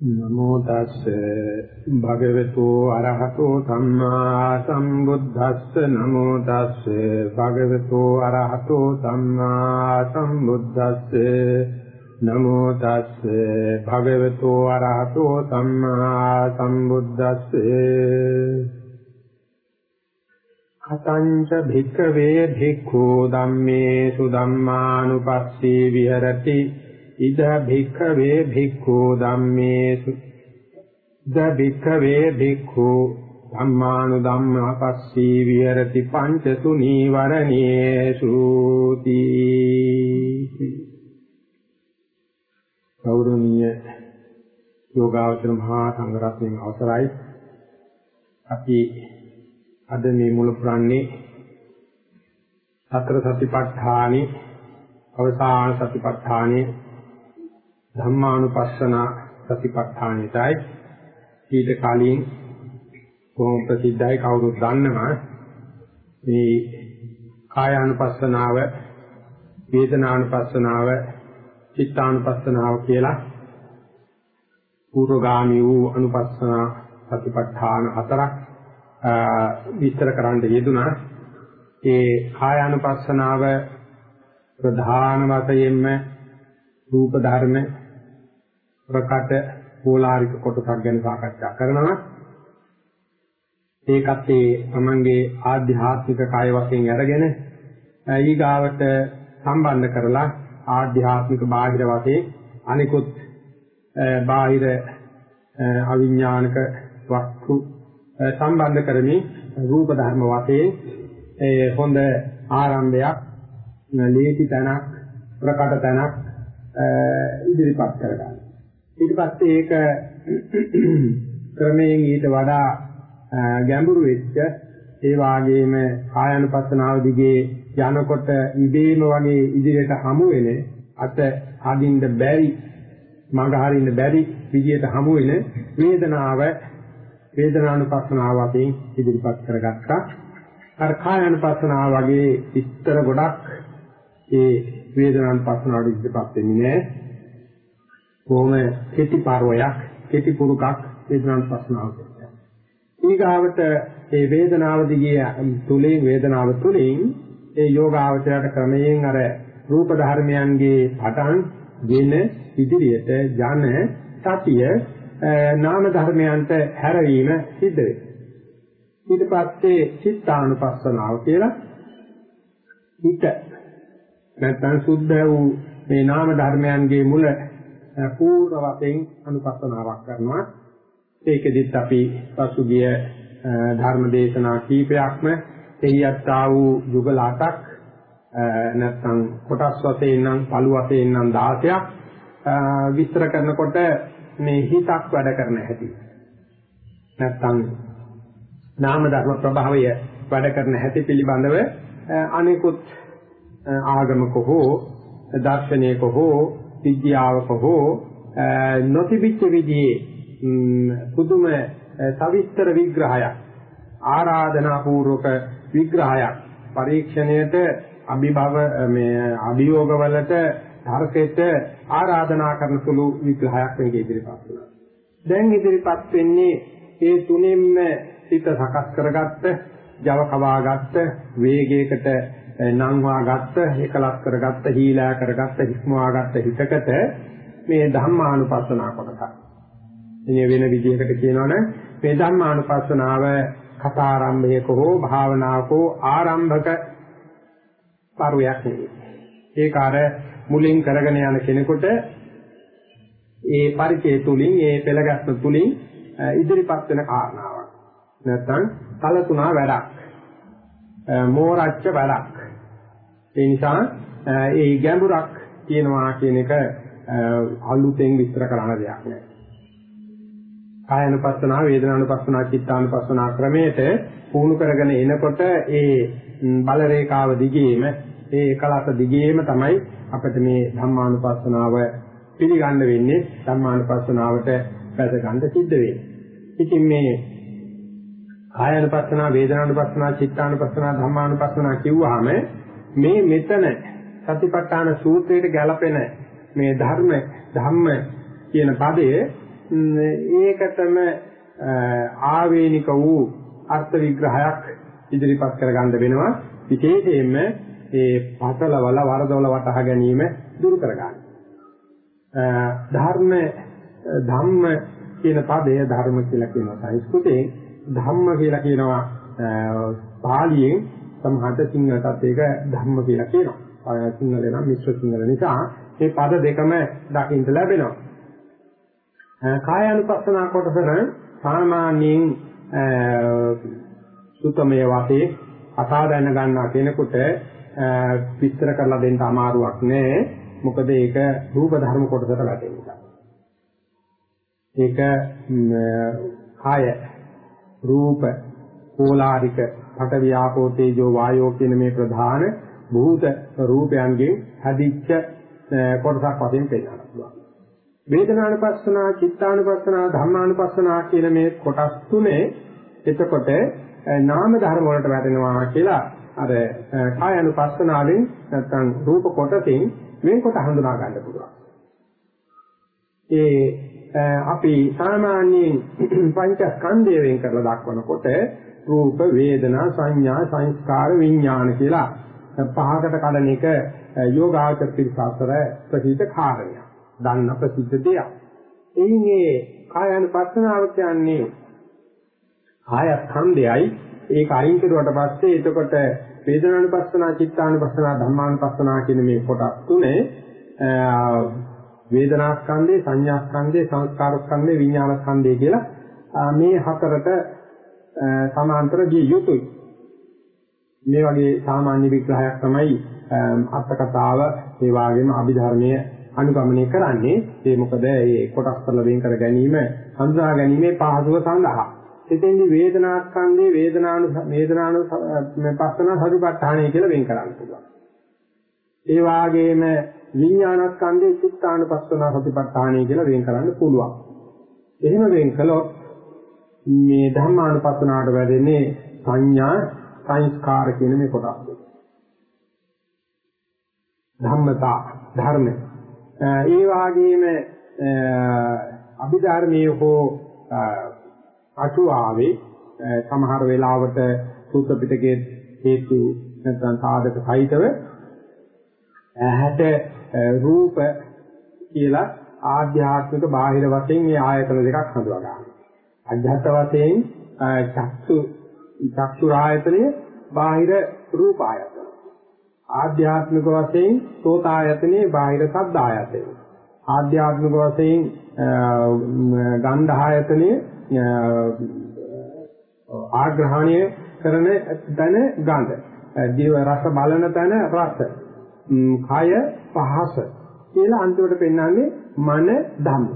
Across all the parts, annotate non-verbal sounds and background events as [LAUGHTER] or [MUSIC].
නමෝ තස්ස. භගවතු අරහතෝ සම්මා සම්බුද්දස්ස. නමෝ තස්ස. භගවතු අරහතෝ සම්මා සම්බුද්දස්ස. නමෝ තස්ස. භගවතු අරහතෝ සම්මා සම්බුද්දස්ස. කතංච භික්ඛවේ භික්ඛු ධම්මේසු ධම්මානුපස්සී විහෙරති. ඉද භික්ඛවේ භික්ඛු ධම්මේසු ද භික්ඛවේ භික්ඛු ධම්මානු ධම්මපස්සී විහෙරති පංචසු නීවරණේසු තී ගෞරවනීය යෝගාවචර මහා සංඝරත්නයේ අවසරයි. අපි අද මේ මුල පුරන්නේ සතර සතිපට්ඨානෙ අවසාන සතිපට්ඨානෙ ධම්මානුපස්සන සතිපට්ඨානෙටයි ඊට කලින් කොහොම ප්‍රසිද්ධයි කවුරුත් දන්නවා. මේ කායානුපස්සනාව වේදනානුපස්සනාව චිත්තානුපස්සනාව කියලා පූර්වගාමී වූ අනුපස්සන සතිපට්ඨාන හතරක් විස්තර කරන්න යෙදුනා ඒ කායානුපස්සනාව ප්‍රධාන වශයෙන්ම රූප ධර්ම ප්‍රකට පෝලාරික කොටසක් ගැන සාකච්ඡා කරනවා. ඒකත් ඒ තමන්ගේ ආධ්‍යාත්මික කාය වශයෙන් අරගෙන ඊගාවට සම්බන්ධ කරලා ආධ්‍යාත්මික බාහිර වශයෙන් අනිකුත් බාහිර අවිඥානික වස්තු සම්බන්ධ කරමින් රූප ධර්ම වශයෙන් ඒ හොඳ ආරම්භයක් ලේසි තැනක් ප්‍රකට තැනක් ඉදිරිපත් කරගන්න. ඊට පස්සේ ඒක ක්‍රමයෙන් ඊට වඩා ගැඹුරු වෙච්ච ඒ වාගේම කායानुපස්සනාව දිගේ යනකොට ඉබේම වගේ ඉදිරියට හමු වෙන අත අදින්න බැරි මඟ හරින්න බැරි විදියට හමු වෙන වේදනාව වේදනානුපස්සනාව වශයෙන් ඉදිරිපත් කරගත්තා. අර කායानुපස්සනාව වගේ විස්තර ගොඩක් ඒ වේදනානුපස්සනාවට ඉදිරිපත් වෙන්නේ නැහැ. කොහොම කෙටි පරවයක් කෙටි පුරුකක් වේදනානුපස්සනාව කියන්නේ. ඊගාවට ඒ වේදනාව දිගේ තුලින් වේදනාව තුලින් ඒ යෝගාවචරයට ක්‍රමයෙන් අර රූප ධර්මයන්ගේ පටන් ගෙන ඉදිරියට යන සතිය නාම ධර්මයන්ට හැරවීම සිද්ධ වෙනවා. ඊට පස්සේ චිත්තානුපස්සනාව කියලා හිත නැත්නම් සුද්ධ වූ මේ නාම ධර්මයන්ගේ මුල පූර්ව වශයෙන් අනුපස්සනාවක් කරනවා. ඒකෙදිත් අපි පසුගිය ධර්ම දේශනා කීපයක්ම එහියත් ආ වූ යුගල අටක් නැත්නම් කොටස් වශයෙන් නම් පළු වශයෙන් නම් 16ක් විස්තර කරනකොට මේ හිතක් වැඩ කරන හැටි නැත්නම් නාම ධර්ම ප්‍රභාවය වැඩ කරන හැටි පිළිබඳව අනිකුත් ආගමක හෝ දර්ශනයක හෝ විද්‍යාවක හෝ නොතිබිච්ච විදිහේ පුදුම සවිස්තර විග්‍රහයක් ආරාධනා පූර්වක විග්‍රහයක් පරීක්ෂණයට අභිභව මේ අභියෝගවලට තර්කයට ආරාධනා කරන සුළු විග්‍රහයක් මේක ඉදිරිපත් වෙනවා. දැන් ඉදිරිපත් වෙන්නේ ඒ තුنيන්ම සිත සකස් කරගත්ත, Java කවාගත්ත, වේගයකට නංවා ගත්ත, එකලස් කරගත්ත, හීලා කරගත්ත, හික්මවා ගත්ත හිතකට මේ ධම්මානුපස්සනා කොටසක්. ඉතින් වෙන විදිහකට කියනවනේ මේ ධම්මානුපස්සනාව කථාරම්භයක හෝ භාවනාවක හෝ ආරම්භක පරුවක් නෙවෙයි. ඒක අර මුලින් කරගෙන යන කෙනෙකුට ඒ පරිචය තුලින් ඒ පෙළගස්ම තුලින් ඉදිරිපත් වෙන කාරණාවක්. නැත්නම් කලතුණා වැඩක්. මෝරච්ච වැඩක්. ඒ නිසා ඒ ගැඹුරක් කියනවා කියන එක අලුතෙන් විස්තර කරන්න දෙයක් නෑ. කායනුපස්සනා, වේදනානුපස්සනා, චිත්තානුපස්සනා ක්‍රමයට පුහුණු කරගෙන එනකොට ඒ බල රේඛාව දිගේම ඒ එකලස දිගේම තමයි අපිට මේ ධම්මානුපස්සනාව පිළිගන්න වෙන්නේ ධම්මානුපස්සනාවට පැද ගන්න සිද්ධ වෙන්නේ. ඉතින් මේ කායानुපස්සනා, වේදනානුපස්සනා, චිත්තානුපස්සනා, ධම්මානුපස්සනා කිව්වහම මේ මෙතන සතිපට්ඨාන සූත්‍රයට ගැලපෙන මේ ධර්ම ධම්ම කියන පදයේ ඒකටම ආවේනික වූ අර්ථ විග්‍රහයක් ඉදිරිපත් කරගන්න වෙනවා විශේෂයෙන්ම ඒ පතලවල වරදවල වටහා ගැනීම දුරු කරගන්න. ධර්ම ධම්ම කියන පදය ධර්ම කියලා කියනවා සංස්කෘතයෙන් ධම්ම කියලා කියනවා පාලියෙන් සමහරට සිංහලටත් ඒක ධම්ම කියලා කියනවා. සිංහල නම් මිශ්‍ර සිංහල නිසා මේ පද දෙකම දකින්න ලැබෙනවා. කායानुපස්සනා කොටසන සාමාන්‍යයෙන් සුතමයේ වාසේ අසා දැන ගන්නා කෙනෙකුට විස්තර කරලා දෙන්න අමාරුවක් නෑ. මොකද ඒක රූප ධර්ම කොටසට වැටෙන නිසා. ඒක කාය රූප කෝලාරික පට වියාපෝ තේජෝ වායෝ කියන මේ ප්‍රධාන භූත රූපයන්ගෙන් හැදිච්ච කොටසක් වශයෙන් පෙන්නනවා පුළුවන්. වේදනානුපස්සනා, චිත්තානුපස්සනා, ධම්මානුපස්සනා කියන මේ කොටස් තුනේ එතකොට නාම ධර්ම වලට වැටෙනවා කියලා අර කායानुපස්සනාවෙන් නැත්නම් රූප කොටසින් වෙනකොට හඳුනා ගන්න පුළුවන්. ඒ අපි සාමාන්‍යයෙන් පංචස්කන්ධය වෙන් කරලා දක්වනකොට රූප වේදනා සංඥා සංස්කාර විඥාන කියලා පහකට කඩන එක යෝගාචර පිළිසතර ප්‍රසිද්ධ කාරණයක්. දන්න ප්‍රසිද්ධ දෙයක්. එයින් මේ කායानुපස්සනාව කියන්නේ කායස්කන්ධයයි ඒක අයින් කරුවට පස්සේ එතකොට වේදනානුපස්සනා චිත්තානුපස්සනා ධම්මානුපස්සනා කියන මේ කොටස් තුනේ වේදනාස්කන්ධේ සංඥාස්කන්ධේ සංස්කාරස්කන්ධේ විඥානස්කන්ධේ කියලා මේ හතරට සමාන්තර ගිය යුතුයි. මේ වගේ සාමාන්‍ය විග්‍රහයක් තමයි අර්ථ කතාව ඒ වගේම අභිධර්මයේ අනුගමනය කරන්නේ. ඒ මොකද මේ කොටස් කරලා වෙන් කර ගැනීම හඳුනා ගැනීමේ පහසුව සඳහා. එතෙන්දි වේදනාස්කන්ධේ වේදනානු වේදනානු පස්සන සතිපට්ඨානය කියලා වෙන් කරන්න පුළුවන්. ඒ වාගේම විඥානස්කන්ධේ චිත්තානුපස්සන සතිපට්ඨානය කියලා වෙන් කරන්න පුළුවන්. එහෙම වෙන් කළොත් මේ ධම්මානුපස්සනාවට වැදෙන්නේ සංඥා සංස්කාර කියන මේ කොටස් දෙක. ධම්මතා ධර්ම. ඒ වාගේම අභිධර්මයේ හෝ අටුවාවේ සමහර වෙලාවට සූත්‍ර පිටකයේ හේතු නැත්නම් සාධක සහිතව ඇහැට රූප කියලා ආධ්‍යාත්මික බාහිර වශයෙන් මේ ආයතන දෙකක් හඳුනා ගන්නවා. අධ්‍යාත්ම වශයෙන් චක්සු චක්සු ආයතනය බාහිර රූප ආයතන. ආධ්‍යාත්මික වශයෙන් සෝත ආයතනේ බාහිර ශබ්ද ආයතනය. ආධ්‍යාත්මික වශයෙන් ගන්ධ ආයතනයේ ආග්‍රහණය කරන තන ගඳ දිව රස බලන තන රස. කය පහස. කියලා අන්තිමට පෙන්වන්නේ මන ධම්ම.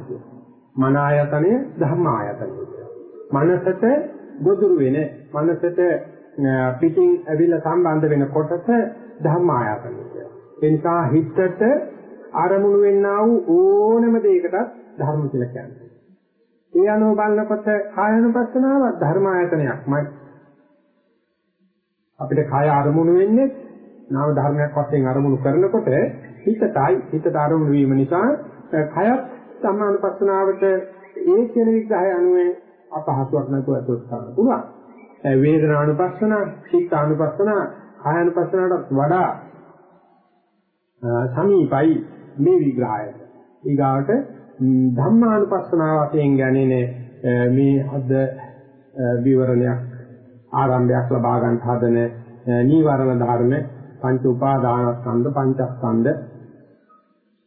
මන ආයතනය ධම්ම ආයතනය. මනසට ගොදුරු වෙන මනසට පිටින් ඇවිල්ලා සම්බන්ධ වෙන කොටස ධම්ම ආයතනය ඒ නිසා හිතට ආරමුණු වෙන්නා වූ ඕනම දෙයකට ධර්ම කියලා කියන්නේ ඒ අනුව බලනකොට කායानुපස්සනාව ධර්මායතනයක්මයි. අපිට කාය අරමුණු වෙන්නේ නාම ධර්මයක් වශයෙන් අරමුණු කරනකොට හිතටයි හිතට අරමුණු වීම නිසා කයත් සම්මානුපස්සනාවට ඒ කියන විග්‍රහය අනුව අපහසුයක් නැතුව අතුත් කරන්න පුළුවන්. වේදනානුපස්සන, චිත්තානුපස්සන, කායानुපස්සනට වඩා සමීපයි මේ විග්‍රහය. ඊගාවට ධම්මානුපස්සනාව වශයෙන් ගැනීම මේ අද විවරණයක් ආරම්භයක් ලබා ගන්න හදන නීවරණ ධර්ම පංච උපාදානස්කන්ධ පංචස්කන්ධ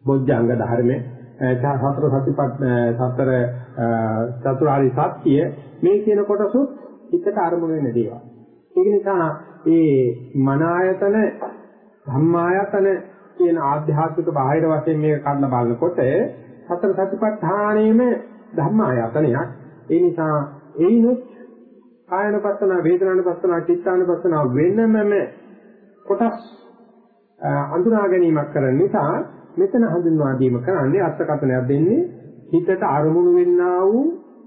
බොජ්ජංග ධර්ම සතර සතිපත් සතර චතුරාරි සත්‍ය මේ කියන කොටසුත් හිතට අරමුණු වෙන දේවල්. ඒක නිසා ඒ මන ආයතන ධම්මායතන කියන ආධ්‍යාත්මික බාහිර වශයෙන් මේක කන්න බලනකොට සතර සතිපට්ඨානෙම ධර්මායතනයක්. ඒ නිසා ඒිනුත් කායනපත්තන, වේදනානපත්තන, චිත්තානපත්තන වෙනමම කොටස් අඳුනා ගැනීමක් කරන නිසා මෙතන හඳුන්වා දීම කරන්නේ අර්ථකථනයක් දෙන්නේ හිතට අරමුණු වෙන්නා වූ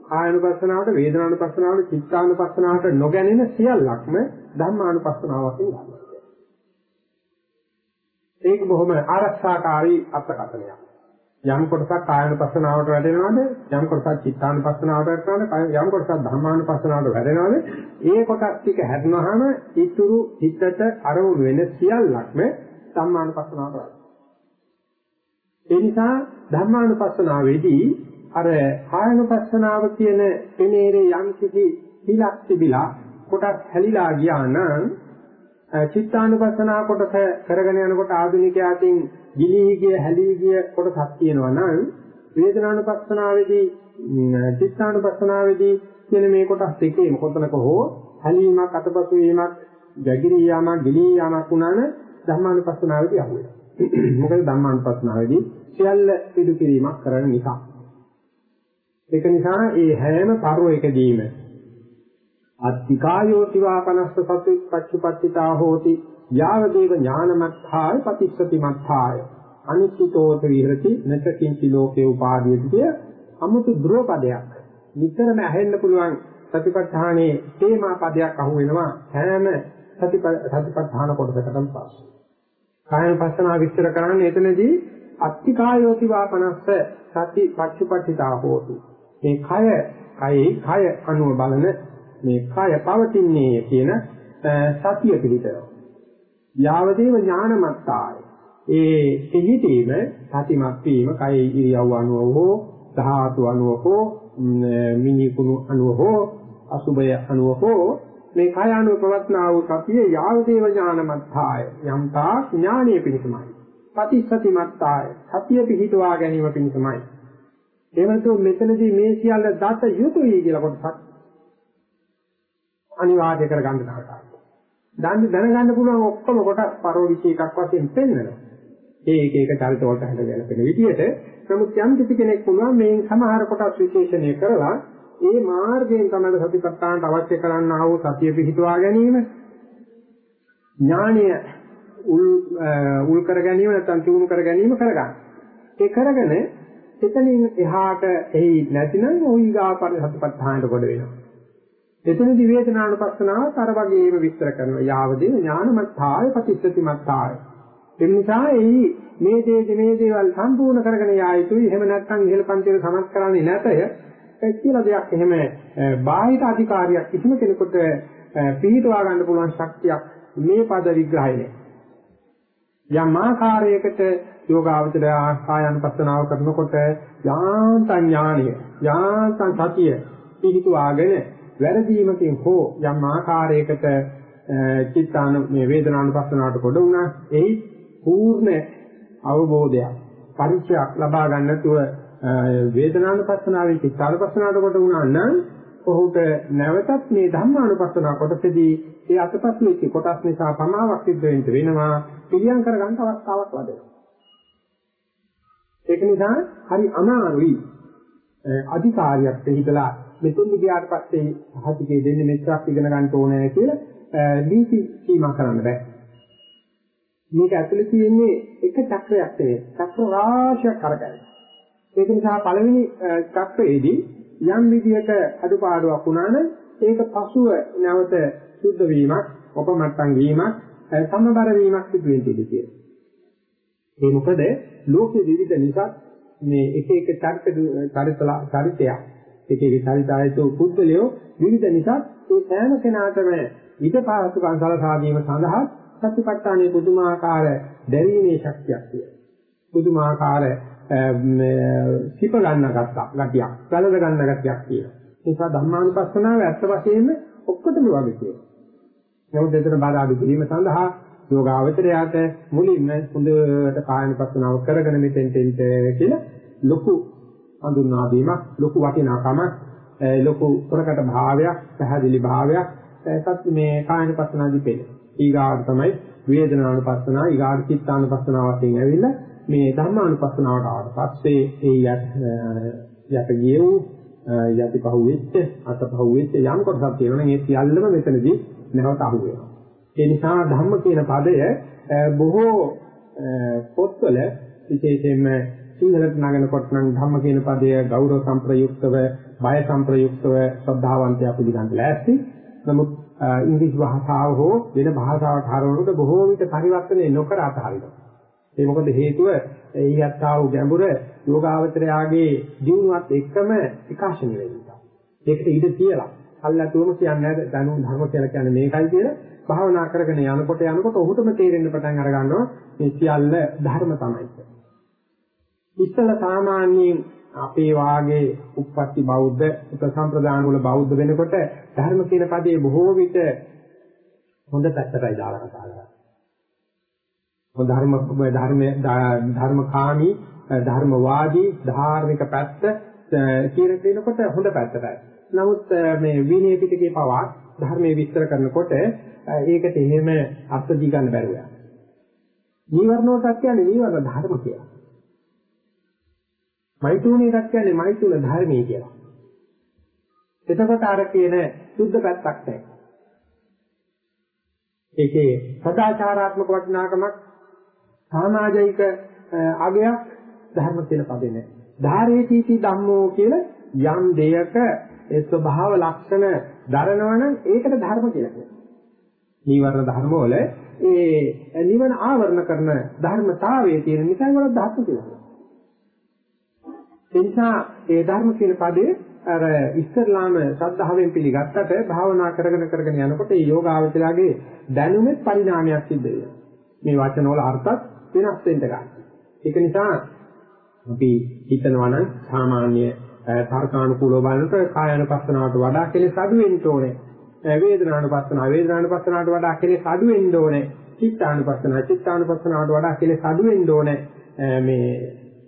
කායනුපස්සනාවට වේදනානුපස්සනාවට චිත්තානුපස්සනාවට නොගැනෙන සියල්ලක්ම ධම්මානුපස්සනාවකින් ගන්නවා. ඒක බොහොම ආරක්ෂාකාරී අර්ථකථනයක්. යම් කොටසක් කායනුපස්සනාවට වැටෙනවද යම් කොටසක් චිත්තානුපස්සනාවට වැටෙනවද යම් කොටසක් ධම්මානුපස්සනාවට වැටෙනවද ඒ කොටස් ටික හැදුනහම ඊතුරු හිතට අරමුණු වෙන සියල්ලක්ම ධම්මානුපස්සනාවට වැටෙනවා ඒ නිසා ධම්මානුපස්සනාවේදී අර කායනුපස්සනාව කියන එනේරේ යම් කිසි හිලක් තිබිලා කොටස් හැලිලා ගියා නම් චිත්තානුපස්සනා කොටස කරගෙන යනකොට ආධුනිකයාටින් ගිලී ගිය හැලී ගිය කොටසක් තියෙනවා නම් වේදනානුපස්සනාවේදී චිත්තානුපස්සනාවේදී කියන මේ කොටස් දෙකේම කොතනක හෝ හැලීමක් අතපසු වීමක් ගැගිරී යාමක් ගිලී යාමක් වුණාම ධම්මානුපස්සනාවේදී අහුවෙනවා. [CLEARS THROAT] මොකද ධම්මානුපස්සනාවේදී සියල්ල පිටු කිරීමක් කරන නිසා. ඒක නිසා මේ හැම පරිවයකදීම අත්තිකායෝතිවා පනස්ස සතු පච්චුපත්තිතා හෝති යාවදේව ඥානමත්ථාය පතිස්සතිමත්ථාය. අනිශ්චිතෝත විහෙරති නචකින්චි ලෝකේ උපාදීයතිය අමුතු ධ්‍රුවපදයක්. නිතරම ඇහෙන්න පුළුවන් සතිපට්ඨානයේ තේමා පදයක් අහු වෙනවා හැම සතිපට්ඨාන කොටසකටම පස්සේ. කායන පස්සනා විස්තර කරන්නේ එතනදී අත්තිකායෝති වාපනස්ස සති පච්චුපට්ඨිතා හෝති මේ කය කයේ කය අනුව බලන මේ කය පවතින්නේ කියන සතිය පිළිතරව. යාවදේව ඥානමත්තාය. ඒ සිහිතීම සතිමත් වීම කය ඉරියව් අනුව හෝ ධාතු අනුව හෝ මිනිකුණු අනුව හෝ අසුබය අනුව හෝ මේ කය අනුව පවත්නා වූ සතිය යාවදේව ඥානමත්තාය. යම්තා ඥානීය පිණිසමයි. පටිසතිමත්තාය. සතිය පිහිටවා ගැනීම පිණිසමයි. එවනතු මෙතනදී මේ සියල්ල දත යුතුයි කියලා කොටසක් අනිවාර්ය කරගන්න තරකයි. දැන් දැනගන්න පුළුවන් ඔක්කොම කොටස් පරෝවිච එකක් වශයෙන් පෙන්වනවා. ඒ එක එක චරිත වලට හැද ගැලපෙන විදිහට නමුත් යම් කිසි කෙනෙක් පුළුවන් මේ සමහර කොටස් විශේෂණය කරලා ඒ මාර්ගයෙන් තමයි සතිපට්ඨානට අවශ්‍ය කරන්නා වූ සතිය පිහිටුවා ගැනීම ඥානීය උල් උල් කර ගැනීම නැත්නම් චුණු කර ගැනීම කරගන්න. ඒ කරගෙන එතනින් එහාට එහි නැතිනම් ওই ගාපරි සතිපට්ඨානට කොට වෙනවා. එතනදි වේදනානුපස්සනාවත් අර වගේම විස්තර කරනවා. යාවදේ ඥානමත්ථාය පටිච්චසමුප්පාය. ඒ නිසා එහි මේ දේ මේ දේවල් සම්පූර්ණ කරගෙන යා යුතුයි. එහෙම නැත්නම් ඉහළ පන්තියේ සමත් කරන්නේ නැතය. ඒ කියලා දෙයක් එහෙම බාහිර අධිකාරියක් කිසිම කෙනෙකුට පිළිටවා ගන්න පුළුවන් ශක්තියක් මේ පද විග්‍රහය නෑ. යම් ආකාරයකට යෝගාවචර ආකායනුපස්සනාව කරනකොට යාන්තම් ඥානිය යාන්තම් සතිය පිහිටුවාගෙන වැරදීමකින් හෝ යම් ආකාරයකට චිත්තාන මේ වේදනානුපස්සනාවට කොට වුණා එයි පූර්ණ අවබෝධයක් පරිචයක් ලබා ගන්නතුව වේදනානුපස්සනාවෙන් චිත්තානුපස්සනාවට කොට වුණා නම් ඔහුට නැවතත් මේ ධම්මානුපස්සනාව කොටසදී ඒ අතපත් වෙච්ච කොටස් නිසා පමාවක් සිද්ධ වෙන්න වෙනවා පිළියම් කරගන්න අවස්ථාවක් ලැබෙනවා ඒක නිසා හරි අමාරුයි අධිකාරියක් දෙහිදලා මෙතෙන් ගියාට පස්සේ සහතිකේ දෙන්නේ මෙච්චරක් ඉගෙන ගන්න ඕනේ කියලා නීති සීමා කරන්න බෑ. මේක ඇතුලේ තියෙන්නේ එක චක්‍රයක් නෙවෙයි. චක්‍ර රාශියක් කරගන්න. ඒක නිසා පළවෙනි චක්‍රයේදී යම් විදියක අඩුපාඩුවක් වුණා නම් ඒක පසුව නැවත සුද්ධ වීමක්, උපමට්ටම් වීමක්, සමබර වීමක් සිදු වෙන්නේ කියලා. ඒ මොකද ලෝකෙ විවිධ නිසා මේ එක එක චරිත චරිතයක් එක එක චරිතායතු පුද්ගලයෝ විවිධ නිසා ඒ සෑම කෙනාටම ඊට පාසුකම් සලසා දීම සඳහා සතිපට්ඨානයේ පුදුමාකාර දැරීමේ ශක්තියක් තියෙනවා. පුදුමාකාර සිප ගන්න ගත්තා ගතියක්, ගලද ගන්න ගතියක් තියෙනවා. ඒ නිසා ධර්මානුපස්සනාව ඇත්ත වශයෙන්ම ඔක්කොටම වගේ තියෙනවා. නමුත් දෙතර බාධා අඩු කිරීම සඳහා යෝගාවචරයට මුලින්ම හොඳට කායනුපස්සනාව කරගෙන මෙතෙන්ට එන්න කියලා ලොකු හඳුන්වා දීමක් ලොකු වටිනාකමක් ලොකු ප්‍රකට භාවයක් පැහැදිලි භාවයක් සත් මේ කායන පස්සනාදී පෙළ. ඊගාට තමයි වේදනානුපස්සනාව ඊගාට චිත්තානුපස්සනාව වශයෙන් ඇවිල්ලා මේ ධර්මානුපස්සනාවට ආවට පස්සේ ඒ යට ගියු යටි පහුවෙච්ච අත පහුවෙච්ච යම් කොටසක් තියෙනවා නම් ඒ සියල්ලම මෙතනදී නැවත අහු වෙනවා. ඒ නිසා ධම්ම කියන පදය බොහෝ පොත්වල විශේෂයෙන්ම සිංහලට නගනකොට නම් ධම්ම කියන පදය ගෞරව සම්ප්‍රයුක්තව, බය සම්ප්‍රයුක්තව ශ්‍රද්ධාවන්තයා පිළිගන්න ලෑස්ති. නමුත් ඉංග්‍රීසි භාෂාව හෝ වෙන භාෂාවක් හරවනකොට බොහෝ විට පරිවර්තනය නොකර අතහරිනවා. ඒ මොකද හේතුව එහියත්තා වූ ගැඹුර යෝගාවචරයාගේ දිනුවත් එක්කම විකාශනය වෙනවා. ඒකට ඉඩ තියලා අල්ලතුවම කියන්නේ දැනුම් ධර්ම කියලා කියන්නේ මේකයි කියලා භාවනා කරගෙන යනකොට යනකොට ඔහුටම තේරෙන්න පටන් අර ගන්නවා මේ සියල්ල ධර්ම තමයි. ඉස්සල සාමාන්‍යයෙන් අපේ වාගේ උප්පත්ති බෞද්ධ උපසම්ප්‍රදාන වල බෞද්ධ වෙනකොට ධර්ම කියන පදේ බොහෝ විට හොඳ පැත්තටයි දාලා කතා කරන්නේ. මො ධර්ම ධර්මයේ ධර්මකාමී ධර්මවාදී ධාර්මික පැත්ත කියන දෙනකොට හොඳ පැත්තටයි. නමුත් මේ විනය පිටකේ පවා ධර්මයේ විස්තර කරනකොට ඒකට එහෙම අර්ථ දී ගන්න බැරුව යනවා. නීවරණෝටත් කියන්නේ නීවරණ ධර්ම කියලා. මෛතුනේටත් කියන්නේ මෛතුන ධර්මයේ කියලා. එතකොට අර කියන සුද්ධ පැත්තක් නැහැ. ඒකේ සදාචාරාත්මක වටිනාකමක් සමාජයික අගයක් ධර්ම කියන පදේ නැහැ. ධාරේතිති ධම්මෝ කියලා යම් දෙයක ඒ ස්වභාව ලක්ෂණ දරනවනම් ඒකට ධර්ම කියලා කියනවා. නීවරණ ධර්ම වල ඒ නිවන ආවරණ කරන ධර්මතාවයේ තියෙන නිසා ඒවල ධාතු කියලා. ඒ නිසා ඒ ධර්ම කියන පදේ අර ඉස්සරලාම සද්ධාවෙන් පිළිගත්තට භාවනා කරගෙන කරගෙන යනකොට ඒ යෝගාවචරයේ දැනුමේ පරිණාමයක් සිද්ධ වෙනවා. මේ වචන වල අර්ථත් වෙනස් වෙන්න ගන්නවා. ඒක නිසා අපි හිතනවා නම් සාමාන්‍ය තර්කානුකූලව බලනකොට කායानुපස්සනාවට වඩා කෙලෙස් අඩු වෙන්න ඕනේ. වේදනානුපස්සනාව වේදනානුපස්සනාවට වඩා කෙලෙස් අඩු වෙන්න ඕනේ. චිත්තානුපස්සනාව චිත්තානුපස්සනාවට වඩා කෙලෙස් අඩු වෙන්න ඕනේ. මේ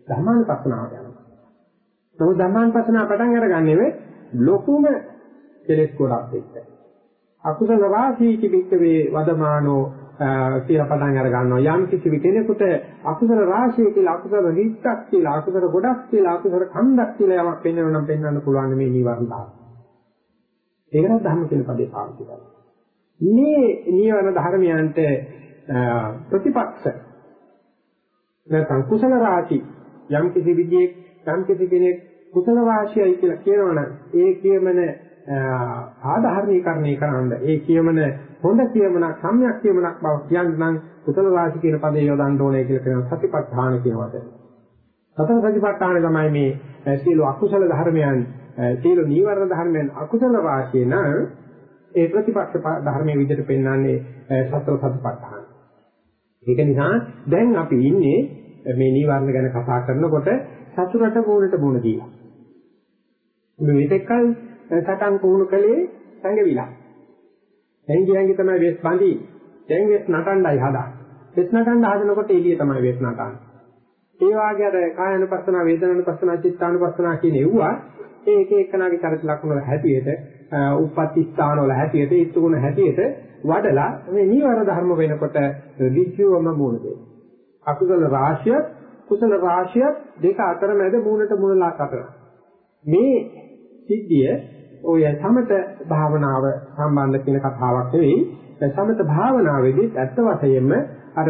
ධර්මානුපස්සනාවට යනවා. නමුත් ධර්මානුපස්සනාව පටන් අරගන්නේ ලොකුම කෙලෙස් ගොඩක් එක්ක. අකුසල වාසී කිවික්කවේ වදමානෝ කියලා පටන් අර ගන්නවා යම් කිසි කෙනෙකුට අකුසල රාශිය කියලා අකුසල රිත්තක් කියලා අකුසල ගොඩක් කියලා අකුසල කන්දක් කියලා යමක් පෙන්වනවා නම් පෙන්වන්න පුළුවන් මේ නිවර්ණ ධර්ම. ඒකට ධර්ම කියන පදේ පාවිච්චි කරනවා. මේ නිවර්ණ ධර්මයන්ට ප්‍රතිපක්ෂ නැත්නම් කුසල රාශි යම් කිසි විදිහේ යම් කිසි කෙනෙක් කුසල රාශියයි කියලා කියනවනම් ඒ කියමන ආධාරණීකරණය කරන්න ඒ කියමන හොඳ කියමනක් සම්‍යක් කියමනක් බව කියන්නම් කුසල රාශි කියන පදේ යොදන්න ඕනේ කියලා කියන සතිපට්ඨාන කියන වචනේ. සතර සතිපට්ඨාන තමයි මේ සීල අකුසල ධර්මයන් සීල නීවරණ ධර්මයන් අකුසල රාශිය නම් ඒ ප්‍රතිපක්ෂ ධර්මයේ විදිහට පෙන්වන්නේ සතර සතිපට්ඨාන. ඒක නිසා දැන් අපි ඉන්නේ මේ නීවරණ ගැන කතා කරනකොට සතුරට මූණට මූණ දීලා. මේ විතෙක්කල් සටන් පුහුණු කළේ සංගවිලා. ඇඟි ඇඟි තමයි වෙස් බඳි. දැන් වෙස් නටණ්ඩයි හදා. වෙස් නටණ්ඩ හදනකොට එළිය තමයි වෙස් නටන්නේ. ඒ වාගේ අර කායනුපස්සන, වේදනානුපස්සන, චිත්තානුපස්සන කියන ඒවා ඒ එක එකනාගේ චරිත ලක්ෂණ වල හැටියට, උප්පත්ති ස්ථාන වල හැටියට, ඊත්තුගුණ හැටියට වඩලා මේ නීවර ධර්ම වෙනකොට විචුවම මූණ දෙනවා. අකුසල රාශිය, කුසල රාශිය දෙක අතර මැද මූණට මූණලා කතර. මේ සිද්ධිය ඔය සමත භාවනාව සම්බන්ධ කියන කතාවක් නෙවෙයි සමත භාවනාවේදී ඇත්ත වශයෙන්ම අර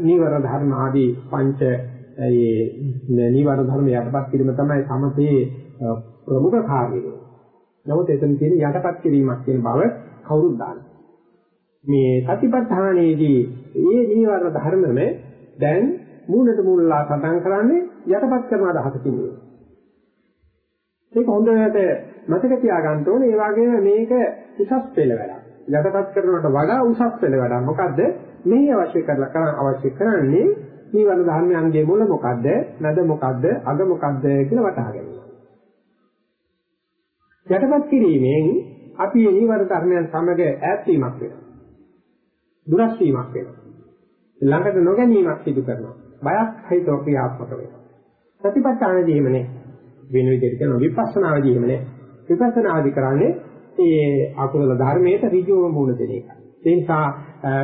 නීවර ධර්ම ආදී පංච ඒ නීවර ධර්ම යටපත් කිරීම තමයි සමතේ ප්‍රමුඛ කාර්යය. නමුත් එතන තියෙන යටපත් කිරීමක් කියන බව කවුරුත් දන්නේ. මේ සතිපට්ඨානයේදී ඒ නීවර ධර්මම දැන් මූලට මූලලා සටන් කරන්නේ යටපත් කරන අදහසකින්. ඒක හොඳට මතක තියාගන්න ඕනේ. ඒ වගේම මේක උසස් පෙළ වැඩක්. යටපත් කරනවට වඩා උසස් පෙළ වැඩක්. මොකද්ද? මේ අවශ්‍ය කරලා කරන් අවශ්‍ය කරන්නේ නිවන ධර්මයන්ගේ මුල මොකද්ද? නැද මොකද්ද? අග මොකද්ද කියලා වටහා ගැනීම. යටපත් කිරීමෙන් අපි මේ නිවන ධර්මයන් සමග ඈත් වීමක් වෙනවා. දුරස් වීමක් වෙනවා. ළඟට නොගැනීමක් සිදු කරනවා. බයක් හිතව ක්‍රියාත්මක වෙනවා. ප්‍රතිපත්තානදීමනේ වෙන විදිහට කරන විපස්සනාදීමනේ විපස්සනාදි කරන්නේ ඒ අකුසල ධර්මයට ඍජුවම මුණ දෙන එක. ඒ නිසා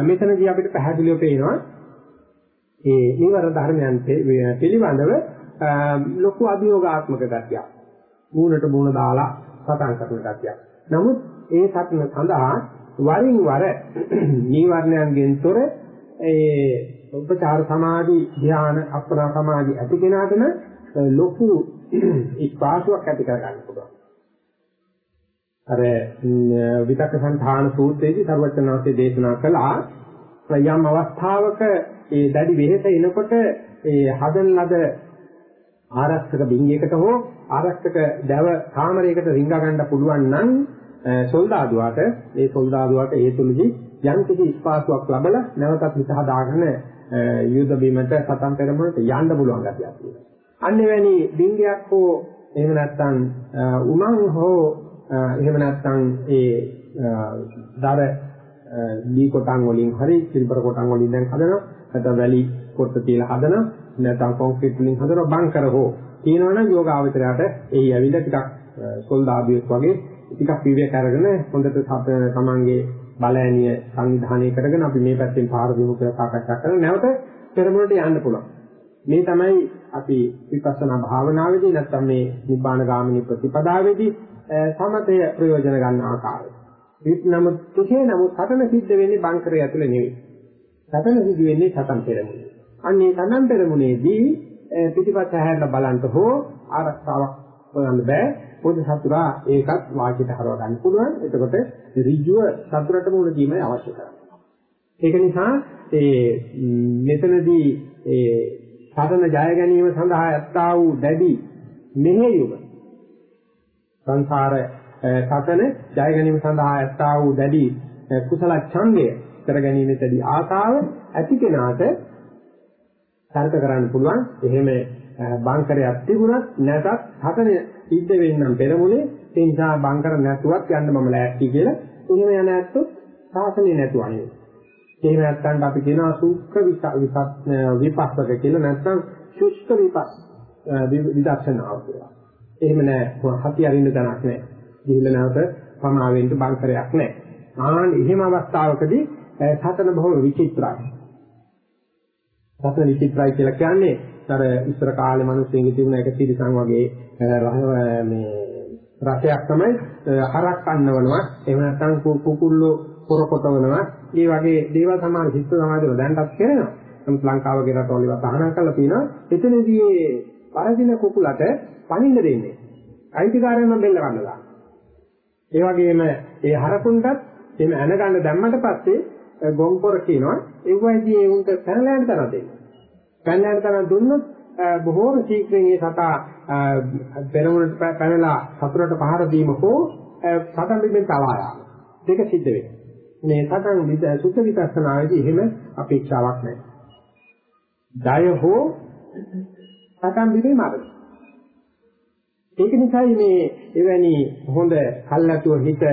මෙතනදී අපිට පැහැදිලිව පේනවා ඒ නිවර ධර්මයන් පිළිබඳව ලොකු අභියෝගාත්මක ගතියක්. මූණට මූණ දාලා සටන් කරන ගතියක්. නමුත් ඒ සටන සඳහා වරින් වර [CLEARS THROAT] නීවරණයන්ගෙන් තොර ඒ උපචාර සමාධි ධ්‍යාන අප්‍රා සමාධි ඇති කෙනාටම ලොකු [CLEARS THROAT] ඉස්පාසුවක් ඇති කර ගන්න පුළුවන්. අර විතක්ක සංධාන සූත්‍රයේදී සර්වචනාංශයේ දේශනා කළා යම් අවස්ථාවක ඒ දැඩි වෙහෙස එනකොට ඒ හදන ලද ආරක්ෂක බිංගයකට හෝ ආරක්ෂක දැව කාමරයකට රිංගා ගන්න පුළුවන් නම් සොල්දාදුවාට ඒ සොල්දාදුවාට ඒ තුලදී යම් කිසි ස්පාසුවක් ලැබලා නැවතත් හිත හදාගෙන යුද බීමට සතන් පෙරමුණට යන්න පුළුවන් ගැතියක් තියෙනවා. අන්න එවැනි බිංගයක් හෝ එහෙම නැත්නම් උමං හෝ එහෙම නැත්නම් ඒ දර දී කොටන් වලින් හරි සිල්වර කොටන් වලින් දැන් හදනවා. නැත්නම් වැලි කොට තියලා හදනවා. නැත්නම් කොන්ක්‍රීට් වලින් හදනවා. බංකර හෝ. කියනවනම් යෝගාවචරයට එයි ඇවිල්ලා ටිකක් සොල්දාදුවෙක් වගේ ටිකක් විවේක අරගෙන හොඳට තමන්ගේ බලෑනිය සංවිධානය කරගෙන අපි මේ පැත්තෙන් පාර දෙමු කියලා සාකච්ඡා කරලා නැවත පෙරමුණට යන්න පුළුවන්. මේ තමයි අපි විපස්සනා භාවනාවේදී නැත්නම් මේ නිබ්බාන ගාමිනී ප්‍රතිපදාවේදී සමතය ප්‍රයෝජන ගන්න ආකාරය. නමුත් කෙසේ නමුත් සතන සිද්ධ වෙන්නේ බංකරය ඇතුලේ නෙවෙයි. සතන සිද්ධ වෙන්නේ සතන් පෙරමුණේ. අන්නේ සතන් පෙරමුණේදී පිටිපස්ස හැරලා බලන්න හෝ ආරක්ෂාවක් හොයන්න බෑ. පොදු සතුරා ඒකත් වාචිත හරව ගන්න පුළුවන්. එතකොට ඍජුව සතුරට මුණ දීමයි අවශ්‍ය කරන්නේ. ඒක නිසා ඒ මෙතනදී ඒ සාධන ජය ගැනීම සඳහා ඇත්තා වූ දැඩි මෙහෙයුම සංසාර සතන ජය ගැනීම සඳහා ඇත්තා වූ දැඩි කුසල ඡන්දය කර ගැනීමේදී ආසාව ඇති කෙනාට තර්ක කරන්න පුළුවන් එහෙම බංකරයක් තිබුණත් නැතත් හතන සිද්ධ වෙන්නම් පෙරමුණේ ඒ නිසා බංකර නැතුවත් යන්න මම ලෑස්ති කියලා එහෙම යන ඇත්තොත් සාසනේ නැතුව අනේ එහෙම නැත්නම් අපි කියනවා සූක්ෂ විපස්සක කියලා නැත්නම් ශුෂ්ක විපස් විදර්ශනාව කියලා. එහෙම නෑ හති අරින්න තැනක් නෑ. ගිහිල්ලා නැවත පමාවෙන්න බංකරයක් නෑ. ආන් එහෙම අවස්ථාවකදී සතන බොහොම විචිත්‍රයි. සතන විචිත්‍රයි කියලා කියන්නේ අර ඉස්සර කාලේ මිනිස්සුන්ගේ තිබුණ එක තිරසං වගේ මේ රසයක් තමයි හරක් කන්නවනවා එහෙම නැත්නම් කුකුල්ලෝ පොරකොටවනවා මේ වගේ දේවල් සමාන හිත සමාජවල දැන්ටත් කරනවා නමුත් ලංකාව වගේ රටවල ඒවා තහනම් කරලා තියෙනවා එතනදී මේ පරදින කුකුලට පණින්න දෙන්නේ. අයිතිකාරයන් බෙල්ල ගන්නවා ඒ වගේම ඒ හරකුන්ටත් එහෙම ඇන ගන්න දැම්මට පස්සේ ගොංකොර කියනවා ඒ වයිදී ඒ උන්ට පැනලෑන තරම් දෙන්න. පැනලෑන තරම් දුන්නොත් බොහෝම ශීඝ්‍රයෙන් ඒ සතා පෙරමුණට පැනලා සතුරට පහර දීම හෝ සතන් බිමෙන් තවා යාම. දෙක සිද්ධ වෙනවා. මේ සතන් සුද්ධ විපස්සනාවේදී එහෙම අපේක්ෂාවක් නැහැ. ඩය හෝ සතන් බිමේ මාර්ගය. ඒක නිසායි මේ එවැනි හොඳ කල්ලාතුව හිත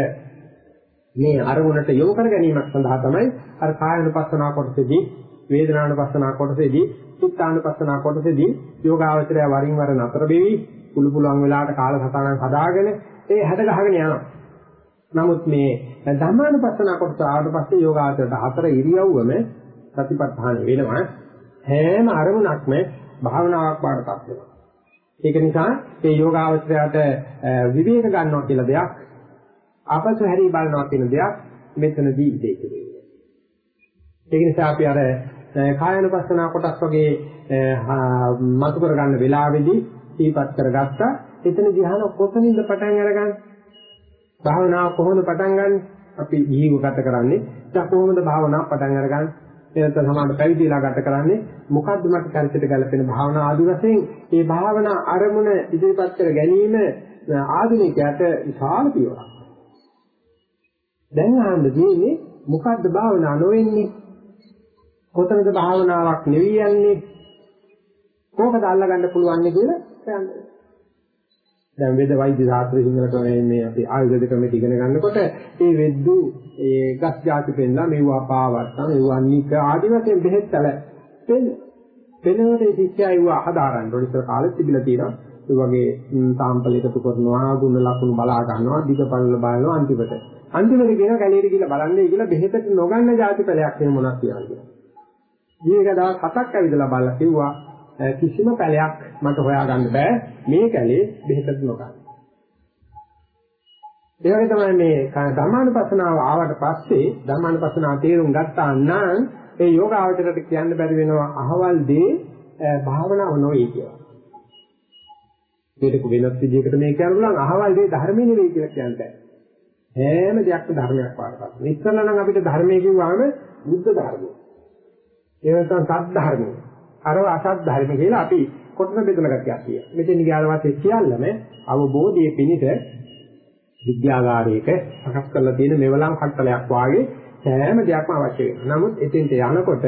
මේ අරමුණට යොමු කර ගැනීමක් සඳහා තමයි අර කායනුපස්සනා කොටසේදී වේදනානුපස්සනා කොටසේදී චිත්තානුපස්සනා කොටසේදී යෝගාවචරය වරින් වර නතර වෙවි කුළු පුළුවන් වෙලාවට කාලසටහනක් හදාගෙන ඒ හැඩ ගහගෙන යනවා. නමුත් මේ ධර්මානුපස්සන කොටස ආවට පස්සේ යෝගාචරයට හතර ඉරියව්වම සතිපට්ඨාන වෙනවා හැම අරමුණක්ම භාවනාවක් බාටපත් වෙනවා. ඒක නිසා මේ යෝගාචරයට විවේක ගන්නවා කියලා දෙයක් ආපසු හැරී බලනවා කියන දෙයක් මෙතනදී ඉදේ කියන්නේ. ඒක නිසා අපි අර කායනුපස්සන කොටස් වගේ මතු කරගන්න වෙලාවේදී සීපත් කරගත්තා. එතන ධ්‍යාන කොතනින්ද පටන් අරගන්නේ? භාවනාව කොහොමද පටන් ගන්නෙ? අපි ජීව ගත කරන්නේ. දැන් කොහොමද භාවනාව පටන් අරගන්නේ? එතන සමාන පැවිදිලා ගත කරන්නේ මොකද්ද මට චරිතයට ගැලපෙන භාවනා ආදි වශයෙන් මේ භාවනා අරමුණ ඉදිරිපත් කර ගැනීම ආධුනිකයට විශාල පියවරක්. දැන් ආන්න දෙන්නේ මොකද්ද භාවනා නොවෙන්නේ? කොතනද භාවනාවක් නෙවි යන්නේ? කොහොමද අල්ලගන්න පුළුවන් කියලා කියන්නේ. දැන් වේද වෛද්‍ය ශාස්ත්‍ර සිංහලට මේ අපි ආයුර්වේද ක්‍රමයට ඉගෙන ගන්නකොට ඒ වෙද්දු ඒ ගස් ಜಾති පෙන්නලා මෙවුවා පාවත්තා මෙවුවා නික ආදි වශයෙන් බෙහෙත්තල පෙන්න. පෙන්නකොට ඒ ශිෂ්‍යයා ඒවා හදාරන්න ඕනේ. ඉතල කාලෙත් තිබිලා තියෙනවා. ඒ වගේ සාම්පල් එකතු කරනවා ගුණ ලකුණු බලා ගන්නවා දිගපල්ල බලනවා අන්තිමට. අන්තිමට කියන කැලේට ගිහලා බලන්නේ කියලා බෙහෙතට නොගන්න ಜಾති පැලයක් එහෙම මොනක් කියලා කියනවා. ඊයක දවස් හතක් ඇවිදලා බලලා කිව්වා කිසිම පැලයක් මට හොයාගන්න බෑ. මේ කැලේ බෙහෙතක් නොගන්න. ඒ වගේ තමයි මේ ධර්මානුපස්සනාව ආවට පස්සේ ධර්මානුපස්සනාව තේරුම් ගත්තා නම් ඒ යෝගාවචරයට කියන්න බැරි වෙනවා අහවල් දේ භාවනාව නොවේ කියලා. මේක වෙනස් විදිහකට මේ කියනවා අහවල් දේ ධර්මයේ නෙවෙයි කියලා කියන්න බෑ. හැම දෙයක්ම ධර්මයක් පාඩපත්. ඉස්සෙල්ලා නම් අපිට ධර්මයේ කිව්වම බුද්ධ ධර්මය. ඒ නැත්නම් සත් ධර්ම. අරව අසත් ධර්ම කියලා අපි කොටන බෙදන ගතියක් තියෙනවා. මෙතන ගියාට පස්සේ සියල්ලම අවබෝධයේ පිණිස විද්‍යාගාරයක සකස් කරලා තියෙන මෙවලම් කට්ටලයක් වාගේ සෑම දෙයක්ම අවශ්‍ය වෙනවා. නමුත් එතෙන්ට යනකොට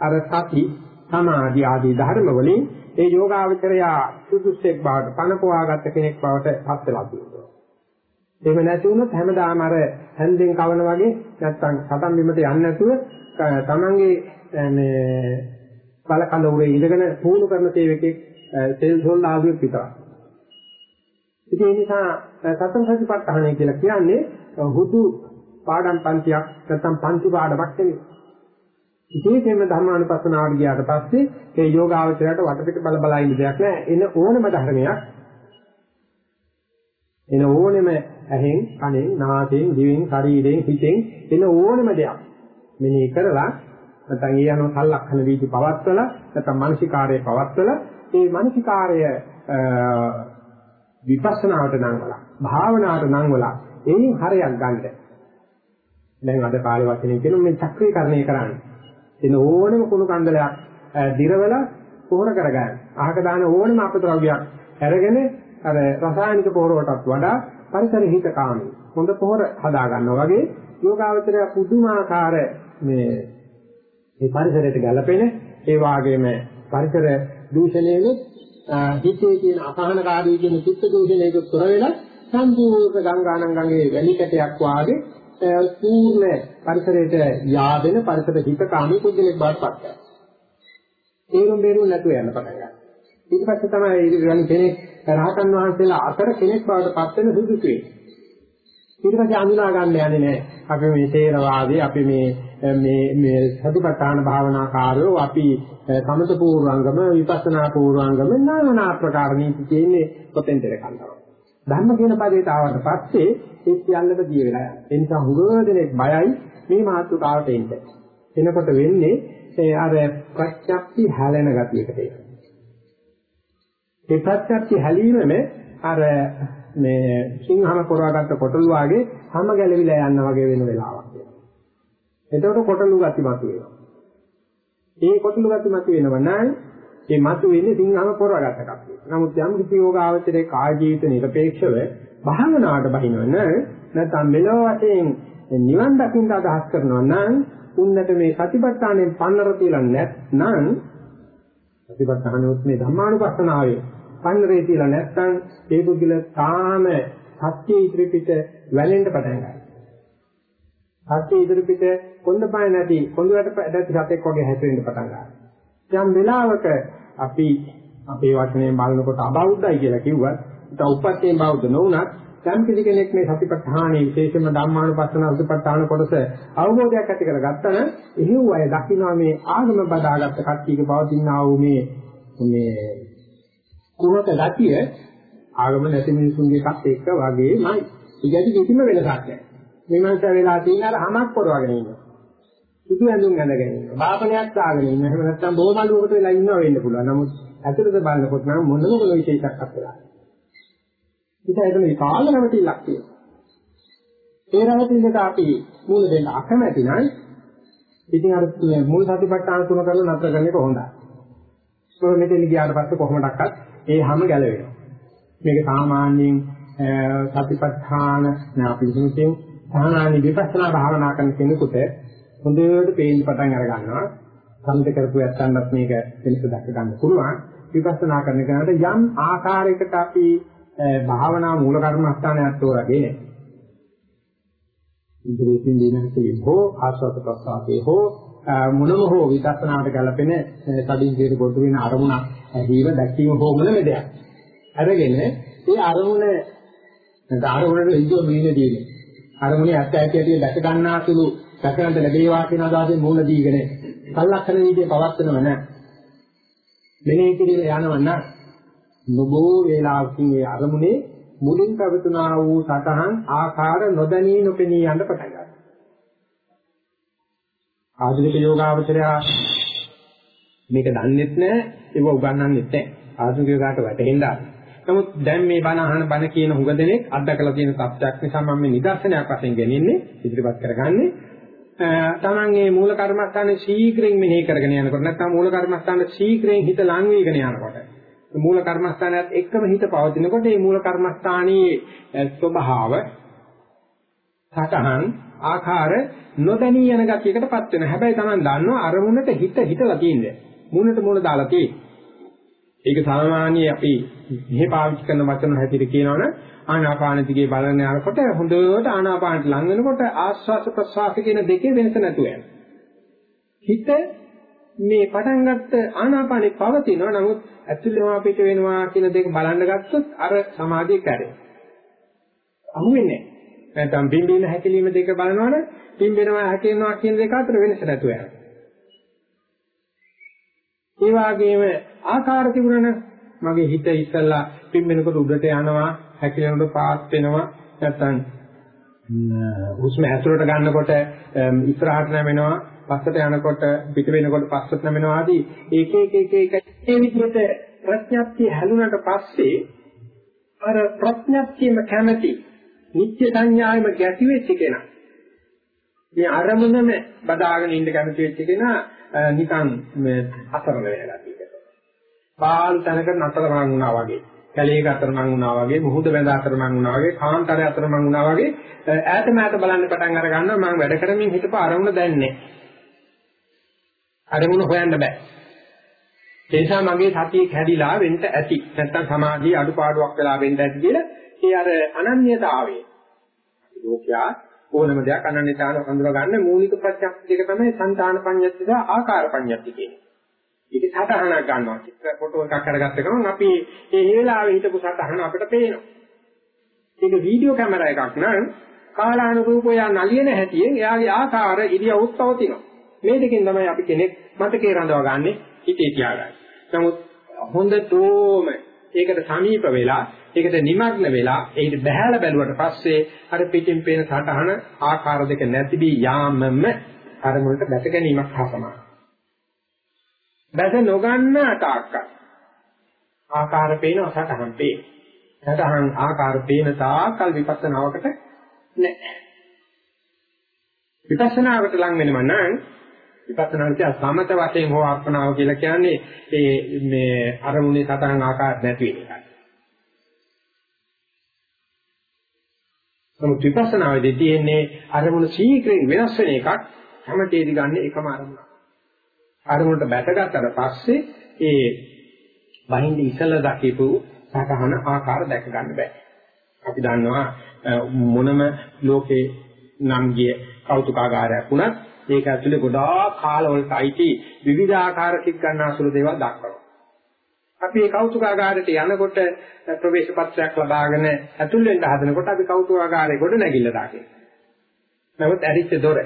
අර සති සමාධි ආදී ධර්ම වලින් ඒ යෝගාවචරය සුදුස්සෙක් බවට පණපවාගත්ත කෙනෙක් බවට පත් වෙලා තියෙනවා. එහෙම නැති වුණොත් හැමදාම අර හැන්දෙන් කවන වගේ නැත්තම් සටන් බිමට යන්නේ නැතුව තමන්ගේ මේ බල කඳවුරේ ඉඳගෙන පුහුණු කරන තේවකෙක් තෙල් සොල් ආදිය විතරයි. ඉතින් ඒ නිසා සතර සතිපට්ඨානය කියලා කියන්නේ හුදු පාඩම් පන්තියක් නැත්නම් පන්ති පාඩමක් නෙවෙයි. විශේෂයෙන්ම ධර්මානුපස්සනාවට ගියාට පස්සේ ඒ යෝගාවචරයට වටපිට බල බල ඉන්න දෙයක් නෑ. එන ඕනම ධර්මයක් එන ඕනෙම ඇහෙන්, කනෙන්, නාසයෙන්, දිවෙන්, ශරීරයෙන්, හිතෙන් එන ඕනෙම දෙයක් මෙනෙහි කරලා නැත්නම් ඒ අනුව සලක්ෂණ වීදි පවත්වලා නැත්නම් මානසිකාර්යය පවත්වලා ඒ මානසිකාර්ය විපස්සනාවට නංවලා භාවනාවට නංවලා එයින් හරයක් ගන්නද දැන් අද කාලේ වචනේ කියන මේ චක්‍රීකරණය කරන්නේ. එන ඕනෙම කුණු කන්දලයක් දිරවලා පොහොර කරගන්න. අහක දාන ඕනෙම අපද්‍රව්‍යයක් අරගෙන අර රසායනික පොහොරවටත් වඩා පරිසර හිතකාමී. හොඳ පොහොර හදා ගන්නවා වගේ යෝගාවචරය පුදුමාකාර මේ මේ පරිසරයට ගැළපෙන ඒ වාගේම පරිසර දූෂණයෙත් හිතේ තියෙන අසහනකාරී කියන චිත්ත දූෂණයක තොර වෙලා සම්පූර්ණ ගංගානම් ගඟේ වැලි කැටයක් වාගේ පූර්ණ පරිසරයට yaadෙන පරිසර හිතකාමී කුජලෙක් බාටපත් කරනවා. ඒරුම් බේරුම් නැතුව යන පටන් ගන්නවා. ඊට පස්සේ තමයි ඒ කෙනෙක් රහතන් වහන්සේලා අතර කෙනෙක් බවට පත් වෙන සුදුසු වෙන්නේ. ඊට පස්සේ අඳුනා ගන්න යන්නේ නැහැ. අපි මේ තේරවාදී අපි මේ මේ මේ සතිපට්ඨාන භාවනාකාරයෝ අපි සමත පූර්වංගම විපස්සනා පූර්වංගම নানা ආකාර නීති තියෙන්නේ පොතෙන් දෙර කන්නවා. ධර්ම කියන පදේට ආවට පස්සේ ඒ සියල්ලම දිය වෙලා යනවා. ඒ නිසා හුඟ දෙනෙක් බයයි මේ මාතෘකාවට එන්න. එනකොට වෙන්නේ ඒ අර ප්‍රත්‍යක්ෂි හැලෙන ගතියකට එනවා. ඒ ප්‍රත්‍යක්ෂි හැලීමම අර මේ සිංහම පොරවාගත්ත කොටළු වාගේ හැම ගැලවිලා යන්න වගේ වෙන වෙලාවක් එනවා. එතකොට කොටළු ගති මත වෙනවා. ඒ කොටළු ගති මත වෙනව නම් ඒ මත වෙන්නේ සිංහම පොරවාගත්ත එකක්. නමුත් යම් කිසි යෝගාවචරයේ කාය ජීවිත නිරපේක්ෂව භාවනාවට බහිනව නැත්නම් මෙලොව වශයෙන් නිවන් දකින්න අදහස් කරනවා නම් උන්නට මේ සතිපට්ඨානෙන් පන්නර තියලා නැත්නම් සතිපට්ඨානොත් මේ ධම්මානුපස්සනාවේ පන්නරේ තියලා නැත්නම් ඒ පුද්ගල තාම සත්‍ය ඉදිරි පිට වැලෙන්න පටන් ගන්නවා. සත්‍ය ඉදිරි පිට කොන්දපය නැති කොඳුරට ඇදති සතෙක් වගේ හැසිරෙන්න පටන් ගන්නවා. යම් වෙලාවක අපි අපේ වචනේ බලනකොට අබෞද්ධයි කියලා කිව්වත් ඒක උපත්යෙන් බෞද්ධ නොවුනත් යම් කිසි කෙනෙක් මේ සතිපට්ඨානයේ විශේෂම ධම්මානුපස්සන සතිපට්ඨාන කොටස අවබෝධයක් ඇති කරගත්තා නම් එහෙව් අය දකින්නවා මේ ආගම බදාගත්ත කට්ටියක පවතිනා වූ මේ මේ කුණක ගතිය ආගම නැති මිනිසුන්ගේ එකත් එක්ක වගේමයි. ඉතින් කිසිම වෙනසක් නැහැ. මේ මනස වෙලා තියෙන අර හමක් පොරවගෙන ඉන්නවා. සුදු ඇඳුම් ඇඳගෙන ඉන්නවා. බාපණයක් දාගෙන ඉන්නවා. එහෙම නැත්නම් බොමලුවකට වෙලා ඉන්නවා වෙන්න පුළුවන්. නමුත් ඇතුළත බලනකොට නම් මොනම මොන විශේෂයක් අපලා. ඉතින් ඒක මේ කාල රැවටිල්ලක් තියෙනවා. ඒ රැවටිල්ලට අපි මූල දෙන්න අකමැති නම් ඉතින් අර මුල් සතිපට්ඨාන තුන කරලා නතර කරන එක හොඳයි. මොකද මෙතන ගියාට පස්සේ කොහොමඩක්වත් ඒ හැම ගැලවෙනවා. මේක සාමාන්‍යයෙන් සතිපට්ඨාන අපි හිතමින් සාමාන්‍ය විපස්සනා භාවනා කරන කෙනෙකුට හොඳට පේන්න පටන් අර ගන්නවා. සම්පත කරපු යත්තන්වත් මේක වෙනස දැක ගන්න පුළුවන්. විපස්සනා කරන කෙනාට යම් ආකාරයකට අපි භාවනා මූල කර්මස්ථානයක් තෝරාගෙන ඉදිරියෙන් දිනකේ හෝ ආස්වාද ප්‍රසආතේ හෝ මොනම හෝ විදර්ශනාවට ගැලපෙන සදින් කියන කොට වෙන අරමුණක් ඇහිව දැකීම හෝ මොනම දෙයක්. අරගෙන ඒ අරමුණ අරමුණට ඉදුව මෙන්න දීනේ. අරමුණේ ඇත්ත ඇති ඇති දැක ගන්නාසුළු දැකගන්න ලැබේවා කියන අදහසෙන් මූණ දීගෙන සලක්ෂණ විදිහේ පවත්වනව නැහැ. මෙනෙහි කිරීම යනව නැහැ. නොබෝ වේලාවකින් ඒ අරමුණේ මුලින් පැවතුනා වූ සතහන් ආකාර නොදැනී නොපෙනී යන්න පටන් ගන්නවා. ආධුනික යෝගාවචරය මේක දන්නෙත් නැහැ ඒව උගන්වන්නෙත් නැහැ ආධුනික යෝගාට වැටෙන්න නමුත් දැන් මේ බණ අහන බණ කියන හුඟ දෙනෙක් අත්දකලා තියෙන තත්ත්වයක් නිසා මම මේ නිදර්ශනයක් වශයෙන් ගෙනින්නේ ඉදිරිපත් කරගන්නේ තමන්ගේ මූල කර්මස්ථානේ ශීඝ්‍රයෙන් මෙනෙහි කරගෙන යනකොට නැත්නම් මූල කර්මස්ථානේ ශීඝ්‍රයෙන් හිත ලං වීගෙන යනකොට මූල කර්මස්ථානයත් එක්කම හිත පවතිනකොට මේ මූල කර්මස්ථානයේ ස්වභාව සතහන් ආකාර නොදැනී යන ගතියකටපත් වෙනවා. හැබැයි Taman දන්නවා අරමුණට හිත හිතලා තියෙන්නේ. මූණට මූණ දාලා තියෙන්නේ. ඒක සාමාන්‍ය අපි මෙහි පාවිච්චි කරන වචන හැටියට කියනවනේ ආනාපාන දිගේ බලන යනකොට හොඳට ආනාපානට ලං වෙනකොට ආස්වාස ප්‍රස්වාස කියන දෙකේ වෙනස නැතුව යනවා. හිත මේ පටන් ගත්ත ආනාපානේ පවතිනවා නමුත් ඇතුළේම පිට වෙනවා කියන දෙක බලන්න ගත්තොත් අර සමාධිය කැරේ. අහුවෙන්නේ නැහැ. නැත්නම් බිම්බීම හැකිලිම දෙක බලනවනේ බිම්බෙනවා හැකිලෙනවා කියන දෙක අතර වෙනස නැතුව යනවා. ඒ වගේම ආකාර තිබුණන මගේ හිත ඉස්සල්ලා පිම්බෙනකොට උඩට යනවා හැකිලෙනකොට පාත් වෙනවා නැත්නම් හුස්ම ඇතුළට ගන්නකොට ඉස්සරහට නැමෙනවා පස්සට යනකොට පිට වෙනකොට පස්සට නැමෙනවා ආදී එක එක එක එක ඒ විදිහට ප්‍රඥප්තිය හැලුණට පස්සේ අර ප්‍රඥප්තියම කැමැති නිත්‍ය සංඥාවෙම ගැටි වෙච්ච කෙනා මේ අරමුණම බදාගෙන ඉන්න කැමති වෙච්ච කෙනා නිකන් මේ අතරම වෙලා තියෙනවා. බාල් තැනක නතරමං වුණා වගේ. කැලේක අතරමං වුණා වගේ, මුහුද වැඳ අතරමං වුණා වගේ, කාන්තරය අතරමං වුණා වගේ ඈත මෑත බලන්න පටන් අර ගන්නවා මම වැඩ කරමින් හිටපු අරමුණ දැන්නේ. අරමුණ හොයන්න බෑ. ඒ නිසා මගේ සතිය කැඩිලා වෙන්න ඇති. නැත්තම් සමාධිය අඩුපාඩුවක් වෙලා වෙන්න ඇති කියලා ඒ අර අනන්‍යතාවය. ලෝකයා ඕනම දෙයක් අනන්‍යතාවන හඳුනා ගන්න මූලික ප්‍රත්‍යක්ෂ දෙක තමයි సంతాන පඤ්ඤත්ති සහ ආකාර පඤ්ඤත්ති කියන්නේ. ඒක සතහනක් ගන්නවා. චිත්‍ර ෆොටෝ එකක් අරගත්ත ගමන් අපි මේ හේලාවේ හිටපු සතහන අපිට පේනවා. ඒක වීඩියෝ කැමරා එකක් නම් කාලානුරූපව යන නලියන හැටියෙන් එයාගේ ආකාර ඉරියව්වත් පවතිනවා. මේ දෙකෙන් තමයි අපි කෙනෙක් මතකේ රඳව ගන්නෙ හිතේ තියාගන්නේ. නමුත් හොඳටම ඒකට සමීප වෙලා ඒකට নিমগ্ন වෙලා ඒකට බහැලා බැලුවට පස්සේ අර පිටින් පේන සටහන ආකාර දෙක නැතිවි යාමම අරමුණට දැක ගැනීමක් හා සමානයි. දැක නොගන්න තාක්ක ආකාර පේන සටහන් පේන. සටහන් ආකාර පේන තාක්කල් විපස්සනාවකට නැහැ. විපස්සනාවට ලං වෙනම නම් විපස්සනාන්ත සමත වශයෙන් හෝ අර්පණාව කියලා කියන්නේ ඒ මේ අරමුණේ සතහන් ආකාර නැති වෙන එකයි. නමුත් විපස්සනාවේදී තියෙන්නේ අරමුණ ශීඝ්‍රයෙන් වෙනස් වෙන එකක් හැමතේදී ගන්න එකම අරමුණ. අරමුණට බැටගත්තට පස්සේ ඒ බහින්ද ඉසල දකිපු සතහන ආකාර දැක ගන්න බෑ. අපි දන්නවා මොනම ලෝකේ නම් ගිය කෞතුකාගාරයක් වුණත් ඒක ඇතුලේ ගොඩාක් කාලවලට අයිති විවිධාකාර කික් ගන්නාසුළු දේවල් දක්වනවා. අපි මේ කෞතුකාගාරයට යනකොට ප්‍රවේශ පත්‍රයක් ලබාගෙන ඇතුල් වෙන්න හදනකොට අපි කෞතුකාගාරයේ ගොඩ නැගිල්ල දාගෙන. නමුත් ඇරිච්ච දොර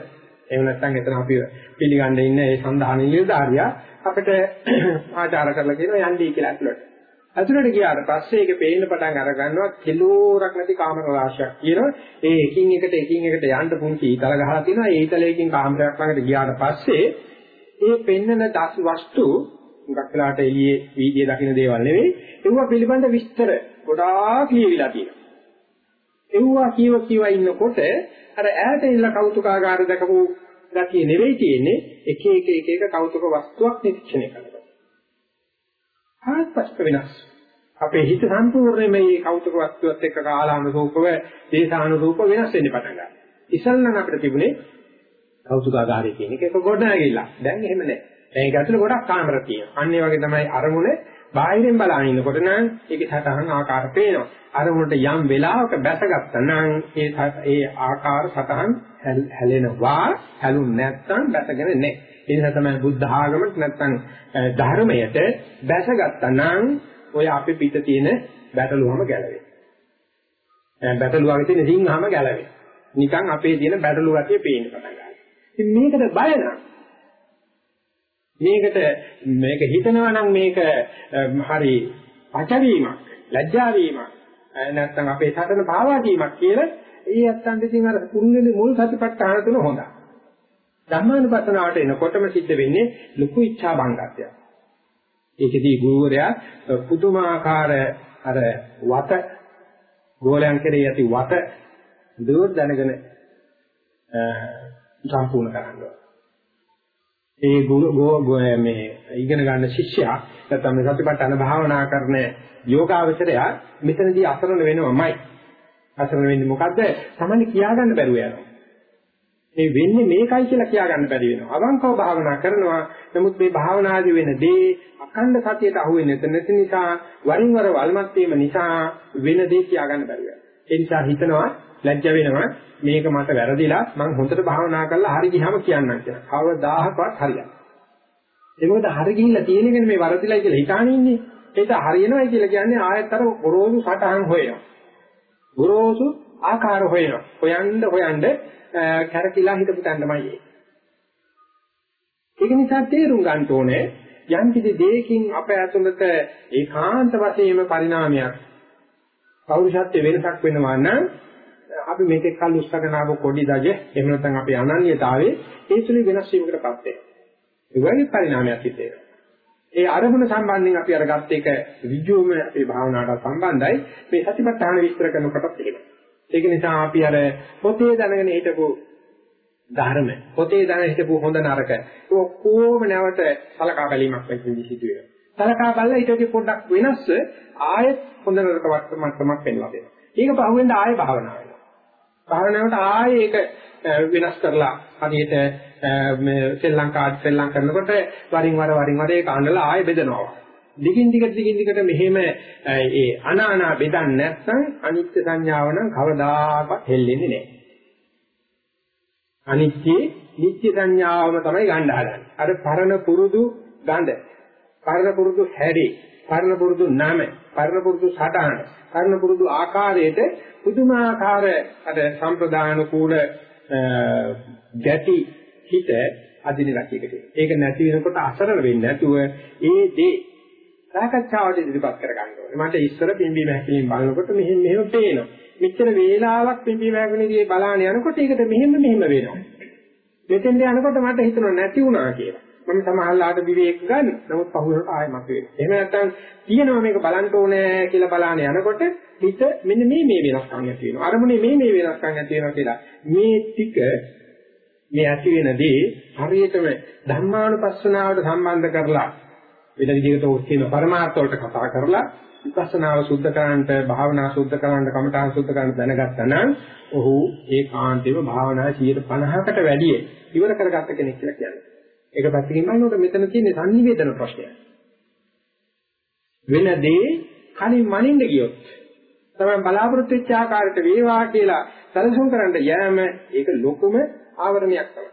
එහෙම නැත්නම් එතන අපි පිළිගන්න ඉන්න ඒ සඳහන් නිලධාරියා අපිට [CLEARS THROAT] ආචාර කරලා කියනවා යන්නේ කියලා ඇතුළට. ඇතුළට ගියාට පස්සේ ඒක පේන්න පටන් අර ගන්නවා කිලෝරක් නැති කාමර රාශියක් කියනවා. ඒ එකින් එකට එකින් එකට යන්න පුංචි ඊතල ගහලා තියෙනවා. ඒ ඊතලයකින් කාමරයක් ළඟට ගියාට පස්සේ ඒ පෙන්නන දස් වස්තු මුගක් වෙලාට එළියේ වීදියේ දකින්න දේවල් නෙවෙයි. ඒවා පිළිබඳ විස්තර ගොඩාක් ලියවිලා තියෙනවා. ඒවා කියව කියව ඉන්නකොට අර ඈත ඉන්න කෞතුකාගාර දකපු ගතිය නෙවෙයි තියෙන්නේ එක එක එක එක කෞතුක වස්තුවක් නිරීක්ෂණය කරනවා. ආත්පස්ක වෙනස්. අපේ හිත සම්පූර්ණයෙන්ම මේ කෞතුක වස්තුවත් එක්ක කාලානුරූපව, දේශානුරූපව වෙනස් වෙන්න පටන් ගන්නවා. ඉස්සල්ලාන අපිට තිබුණේ කෞතුකාගාරය කියන එක එක ගොඩ නැගිලා. දැන් එහෙම නැහැ. දැන් ඒක ඇතුලේ ගොඩක් කාමර තියෙනවා. අන්න ඒ වගේ තමයි අරමුණ බාහිරින් බලන ඉන්නකොට නම් ඒකේ සටහන් ආකාර පේනවා. අරමුණට යම් වෙලාවක බැසගත්තා නම් ඒ ඒ ආකාර සටහන් හැලෙනවා. හැලුන් නැත්නම් බැසගෙන නැහැ. ඒ නිසා තමයි බුද්ධ ආගමට නැත්නම් ධර්මයට බැසගත්තා නම් ඔය අපේ පිට තියෙන බැටළුවම ගැලවෙයි. බැටළුවාගේ තියෙන සිංහම ගැලවෙයි. නිකන් අපේ තියෙන බැටළුව ගැතිය පේන්න පටන් ගන්නවා. ඉතින් මේකට බය නම් මේකට මේක හිතනවා නම් මේක හරි පචවීමක් ලැජ්ජා වීමක් නැත්නම් අපේ සතන පාවා දීමක් කියලා ඒ අත්තන්ට ඉතින් අර කුරුල්ලේ මුල් සතිපට්ඨාන තුන හොඳයි ධර්මානුපස්සනාවට එනකොටම සිද්ධ වෙන්නේ ලොකු ඉච්ඡා බංගත්වයක් ඒකෙදී ගුරුවරයා පුදුමාකාර අර වත ගෝලයන් කෙරෙහි ඇති වත දුර දැනගෙන සම්පූර්ණ කරන්න ඕනේ. ඒ ගෝ මේ ඉගෙන ගන්න ශිෂ්‍යයා නැත්නම් මේ සතිපට්ඨාන භාවනා කරන යෝගාවචරයා මෙතනදී අසරණ වෙනවමයි. අසරණ වෙන්නේ මොකද්ද? Tamanne කියා ගන්න බැරුව යනවා. මේ වෙන්නේ මේකයි කියලා කියා ගන්න බැරි වෙනවා. අවංකව භාවනා කරනවා. නමුත් මේ භාවනාදී වෙන දේ අඛණ්ඩ සතියට අහු වෙන්නේ නැති නිසා වරින් වර වල්මත් වීම නිසා වෙන දේ කියා ගන්න බැරි වෙනවා. ඒ නිසා හිතනවා ලැජ්ජ වෙනවා මේක මට වැරදිලා මම හොඳට භාවනා කරලා හරි ගියාම කියන්නම් කියලා. කවදාහක්වත් හරියන්නේ. ඒ මොකද හරි ගිහිල්ලා තියෙන එකනේ මේ වරදිලා කියලා හිතාන ඉන්නේ. ඒක හරියනවයි කියලා කියන්නේ ආයෙත් අර ගොරෝසු සටහන් හොයනවා. ගොරෝසු ආකාර හොයනවා. හොයන්න හොයන්න කැරකිලා හිටපු තැනමයි ඒ. ඒක නිසා තේරුම් ගන්න ඕනේ යම් කිසි දෙයකින් අප ඇතුළත ඒකාන්ත වශයෙන්ම පරිණාමයක් පෞරුෂත්ව වෙනසක් වෙනවා නම් අපි මේකෙක් කල් උස්සගෙන ආව කොඩි දජ එහෙම නැත්නම් අපේ අනන්‍යතාවයේ ඒ සුළු වෙනස් වීමකටපත් වෙනවා. ඒ වගේ පරිණාමයක් හිතේ. ඒ අරමුණ සම්බන්ධයෙන් අපි අරගත්ත එක ඍජුවම අපේ භාවනාවට සම්බන්ධයි. මේ සතිපට්ඨාන විස්තර කරනකොටත් එහෙම. ඒක නිසා අපි අර පොතේ දැනගෙන හිටපු ධර්ම පොතේ දැනගෙන හිටපු හොඳ නරක ඔක්කොම නැවත සලකා බැලීමක් වෙන්න සිදුවෙනවා. සලකා බලලා ඊට වඩා පොඩ්ඩක් වෙනස්ව ආයෙත් හොඳ නරක මට්ටමක් පෙන්වා දෙනවා. ඒක පහුවෙන්ද ආයෙ භාවනා වෙනවා. භාවනාවට ආයෙ ඒක වෙනස් කරලා හරියට මේ ශ්‍රී ලංකාවට ශ්‍රී ලංකා කරනකොට වරින් වර වරින් වර ඒක අඬලා ආයෙ බෙදනවා. දිගින් දිගට දිගින් දිගට මෙහෙම ඒ අනානා බෙදන්නේ නැත්නම් අනිත්‍ය සංඥාව නම් කවදාකවත් හෙල්ලෙන්නේ නැහැ. අනිත්‍ය නිත්‍ය සංඥාවම තමයි ගන්න හදන්නේ. අර පරණ පුරුදු ගඳ, පරණ පුරුදු හැඩේ, පරණ පුරුදු නම, පරණ පුරුදු සටහන, පරණ පුරුදු ආකාරයට පුදුමාකාර අර සම්ප්‍රදාන කූල ගැටි හිත අදින ගතියකට. ඒක නැති වෙනකොට අසරණ වෙන්නේ නැතුව ඒ දේ සාකච්ඡාවට ඉදිරිපත් කර ගන්න ඕනේ. මට ඉස්සර පිම්බීම හැකලින් බලනකොට මෙහෙම මෙහෙම පේනවා. මෙච්චර වේලාවක් පිම්බීම හැකලින්දී බලාන යනකොට ඒකට මෙහෙම මෙහෙම වෙනවා. මෙතෙන්ට යනකොට මට හිතෙනවා නැති වුණා කියලා. මම සමහරලාට විවේක ගන්න. නමුත් පහුවෙනකොට ආයෙ මත වෙනවා. එහෙම නැත්නම් කියනවා මේක බලන්න ඕනේ කියලා බලාන යනකොට හිත මෙන්න මේ මේ වෙනස්කම් ඇති වෙනවා. අරමුණේ මේ මේ වෙනස්කම් ඇති වෙනවා කියලා. මේ ටික මේ ඇති වෙන දේ හරියටම ධර්මානුපස්සනාවට සම්බන්ධ කරලා වෙන විදිහකට ඔක් කියන පරමාර්ථ වලට කතා කරලා විපස්සනාව සුද්ධ කරන්නට භාවනා සුද්ධ කරන්නට කමඨාන් සුද්ධ කරන්න දැනගත්තා නම් ඔහු ඒකාන්තේම භාවනා 50කට වැඩිය ඉවර කරගත්ත කෙනෙක් කියලා කියන්නේ. ඒක පැත්තකින් බලනකොට මෙතන තියෙන sannivedana ප්‍රශ්නය. වෙන දේ කලින් මනින්න ගියොත් තමයි බලාපොරොත්තු වෙච්ච ආකාරයට වේවා කියලා සැලසුම් කරන්න යෑම ඒක ලොකුම ආවරණයක් තමයි.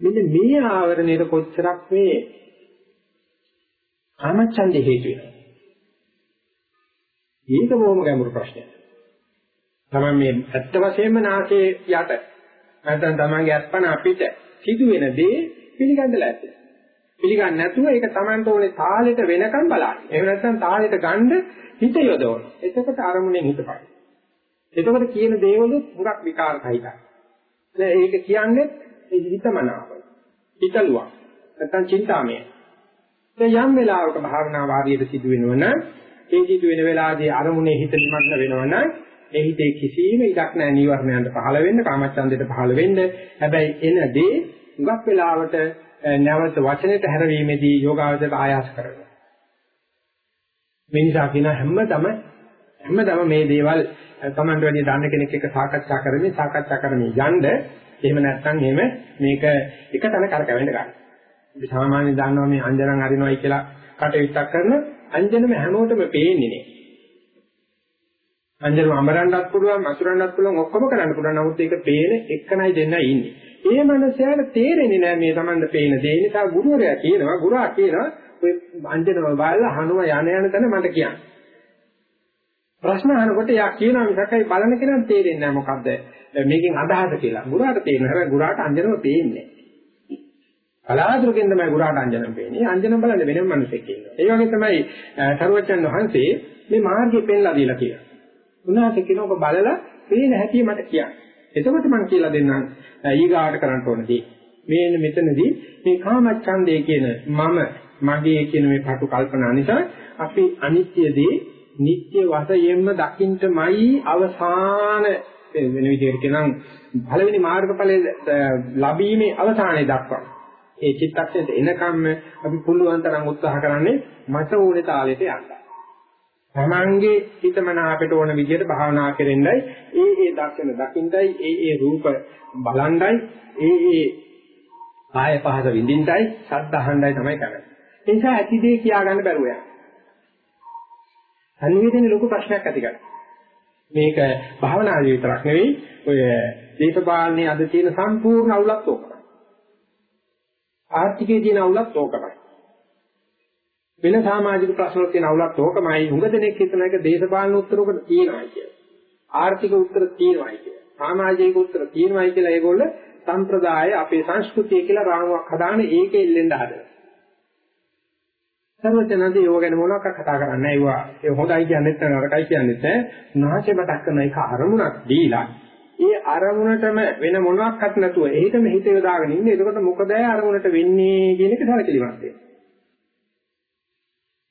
මෙන්න මේ ආවරණයට කොච්චරක් මේ කාමච්ඡන්දේ හේතු වෙනවා. ඒක බොහොම ගැඹුරු ප්‍රශ්නයක්. තමයි මේ ඇත්ත වශයෙන්ම නාසයේ යට නැත්නම් තමන්ගේ අත්පන අපිට සිදුවෙන දේ පිළිගන්නලා ඇත. පිළිගන්නේ නැතුව ඒක තමන්ට ඕනේ තාලෙට වෙනකම් බලන්න. එහෙම නැත්නම් තාලෙට ගන්න හිත යොදවන. එතකොට අරමුණෙන් හිතපයි. එතකොට කියන දේවලු හුඟක් විකාර සහිතයි. ඒක කියන්නේ හිතමනාප. හිතලුවක්. නැත්නම් චින්තාමය. යම් වෙලාවක භාවනා වාරියට සිදු වෙනවනම් ඒ සිදු වෙන වෙලාවේදී අරමුණේ හිත නිමග්න වෙනවනම් ඒ හිතේ කිසිම ඉඩක් නැහැ නීවරණයන්ට පහළ වෙන්න කාමච්ඡන්දයට පහළ වෙන්න හැබැයි එන දේ හුඟක් වෙලාවට නැවත වචනෙට හැරවීමේදී යෝගාවචරයට ආයාස කරනවා මේ නිසා කියන හැමදම හැමදම මේ දේවල් තමන්ට වැඩි දන්න කෙනෙක් එක්ක සාකච්ඡා කරමින් සාකච්ඡා කරමින් යන්න එහෙම නැත්නම් එහෙම මේක එක තැන කරකවෙන්න ගන්න. අපි සාමාන්‍යයෙන් දන්නවා මේ අංජනන් අරිනවයි කියලා කටයුත්තක් කරන අංජනම හැමෝටම පේන්නේ නේ. අංජනම අමරන්නත් පුළුවන්, අසුරන්නත් පුළුවන් ඔක්කොම කරන්න පුළුවන්. නමුත් ඒක පේන එකනයි දෙන්නයි ඉන්නේ. ඒ මනසයාට තේරෙන්නේ නැහැ මේ Tamanda පේන දේ. ඒ නිසා ගුරුවරයා කියනවා, ගුරා කියනවා ඔය අංජනම බලලා හනුව යන යන තැන මට කියන්න. ප්‍රශ්න අහනකොට යා කියනවා මිසකයි බලන කෙනාට තේරෙන්නේ නැහැ මොකද්ද මේකෙන් අදහස කියලා. ගුරාට තේරෙනවා. හැබැයි ගුරාට අංජනම පේන්නේ නැහැ. කලාතුරකින් තමයි ගුරාට අංජනම් පේන්නේ. අංජනම් බලන්න වෙනම මිනිසෙක් ඉන්නවා. ඒ වගේ තමයි සරුවචන් වහන්සේ මේ මාර්ගය පෙන්ලා දීලා කියලා. උන්වහන්සේ කියන ඔබ බලලා පේන හැටි මට කියන්න. එතකොට මම කියලා දෙන්නම් ඊගාට කරන්න ඕනදී. මේ මෙතනදී මේ කාමච්ඡන්දේ කියන මම මගේ කියන මේ පටු කල්පනා නිසා අපි අනිත්‍යදී නිත්‍ය වශයෙන්ම දකින්නමයි අවසාන වෙන විදිහට කියනනම් පළවෙනි මාර්ගඵලයේ ලැබීමේ අවසානයේ දක්වා ඒ චිත්තක්ෂණයට එනකම්ම අපි පුළුවන් තරම් උත්සාහ කරන්නේ මට ඕනේ තාලෙට යන්න. තමන්ගේ හිතමන අපට ඕන විදිහට භාවනා කරෙන්නයි ඒ ඒ දර්ශන දකින්නයි ඒ ඒ රූප බලන්නයි ඒ ඒ ආය පහස විඳින්නයි ශබ්ද අහන්නයි තමයි කරන්නේ. ඒ නිසා ඇති දේ කියා ගන්න බැරුව යනවා. සංවේදනේ ලොකු ප්‍රශ්නයක් ඇති කරගන්නවා. මේක භාවනාවේ විතරක් නෙවෙයි ඔය දේශපාලනේ අද තියෙන සම්පූර්ණ අවුලක් ඕකයි. ආර්ථිකයේ තියෙන අවුලක් ඕකයි. වෙන සමාජික ප්‍රශ්න වල තියෙන අවුලක් ඕකමයි. හුඟ දෙනෙක් හිතන එක දේශපාලන උත්තර උකට තියෙනවා කියලා. ආර්ථික උත්තර තියෙනවා කියලා. සමාජික උත්තර තියෙනවා කියලා ඒගොල්ල සම්ප්‍රදාය අපේ සංස්කෘතිය කියලා රාමුවක් හදාගෙන ඒකෙ එල්ලෙන්න හදනවා. සර්වඥාන්සේ යෝග ගැන මොනවක් කතා කරන්නේ නැහැ. ඒ හොඳයි කියන්නේත් නරකයි කියන්නේත් නැහැ. උන්වහන්සේ මතක් කරන එක අරමුණක් දීලා ඒ අරමුණටම වෙන මොනවත් නැතුව එහෙටම හිත යොදාගෙන ඉන්නේ. එතකොට මොකද අරමුණට වෙන්නේ කියන එක සැලකිලිමත් වෙනවා.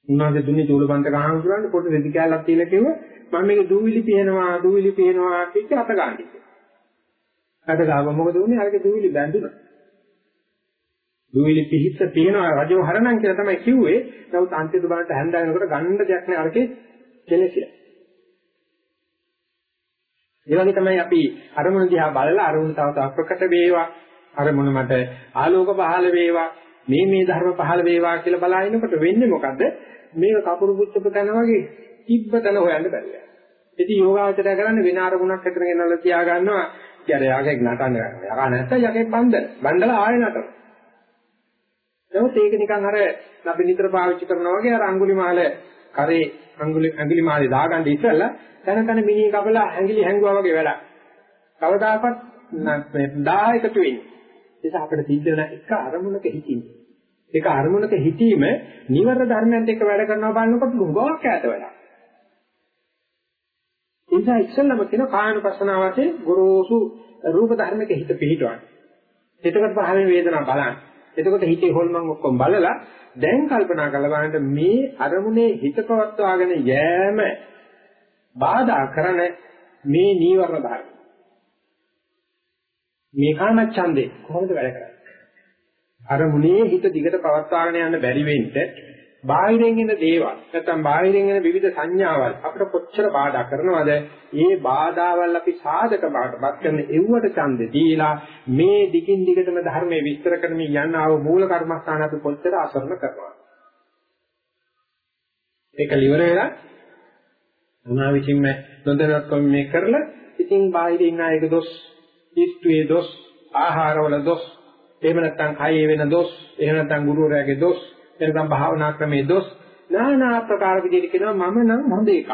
උන්වහන්සේ දුන්නේ චූලපන්ත ගහන කරන්නේ පොඩි රෙදි කෑල්ලක් තියලා කිව්ව මම මේක දූවිලි පියනවා දූවිලි පියනවා කිච්ච අත ගන්න කිව්වා. අත ගාව මොකද උනේ? අරක දූවිලි බැඳුණා. දූවිලි පිහිට පියනවා රජව හරණම් කියලා තමයි කිව්වේ. නමුත් අන්තිම බලට හැන්දෑවෙනකොට ගන්න දෙයක් නෑ අරකේ කෙලෙසිය. ඒ වගේ තමයි අපි අරමුණ දිහා බලලා අරමුණ තව තව ප්‍රකට වේවා අරමුණ මට ආලෝක පහළ වේවා මේ මේ ධර්ම පහළ වේවා කියලා බලාගෙනකොට වෙන්නේ මොකද්ද? මේක කපුරු පුච්චපු තැන වගේ තිබ්බ තැන හොයන්න බැරි වෙනවා ඉතින් යෝගාචරය කරන්නේ වෙන අරමුණක් අතර ගෙනල්ලා තියා ගන්නවා ඊට යකෙක් නටන්න ගන්නවා. යකා නැත්නම් යකෙක් බන්දන. බන්දලා ආයෙ නටන. නමුත් ඒක නිකන් අර අපි නිතර පාවිච්චි කරනවා වගේ අර අඟුලිමාල කරේ අඟුලි අඟුලිමාලේ දාගන්න ඉස්සෙල්ලා තන තන මිනි කපලා ඇඟිලි හැංගුවා වගේ වැඩක්. කවදාකවත් 10 එකතු වෙන්නේ. ඒක අපිට සිද්ධ වෙන එක අරමුණක හිතින්. ඒක අරමුණක හිතීම නිවර ධර්මයන්ට එක වැඩ කරනවා බලනකොට ලුඟාවක් ඈත වැඩක්. ඒ නිසා ඉස්සෙල්ලම කියන කායනුපස්සනාවතේ ගොරෝසු රූප ධර්මයක හිත පිහිටවන්න. එතකොට පහළ වේදනාව බලන්න. එතකොට හිතේ හොල්මන් ඔක්කොම බලලා දැන් කල්පනා කරලා බලන්න මේ අරමුණේ හිත පවත්වාගෙන යෑම බාධා කරන මේ නීවරණ ධර්ම. මේ කාමච්ඡන්දේ කොහොමද වැඩ කරන්නේ? අරමුණේ හිත දිගට පවත්වාගෙන යන්න බැරි වෙන්න බාහිරින් එන දේවල් නැත්නම් බාහිරින් එන විවිධ සංඥාවල් අපිට කොච්චර බාධා කරනවද? ඒ බාධාවල් අපි සාධක බාටපත් කරන එව්වට ඡන්දෙ දීලා මේ දිගින් දිගටම ධර්මයේ විස්තර කරමින් යන ආව මූල කර්මස්ථාන අපි කොච්චර අසරණ කරනවද? ඒක liver වෙලා මොනවා විසින්ම නොදැනත්කම මේ කරලා ඉතින් බාහිරින් ඉන්න අයගේ දොස් ඉස්තුවේ දොස් ආහාරවල දොස් එහෙම නැත්නම් කයේ වෙන දොස් එහෙම නැත්නම් ගුරුවරයාගේ දොස් එනකම් භාවනා ක්‍රමයේ දොස් নানা ආකාර විදිහට කියනවා මම නම් හොඳ එකක්.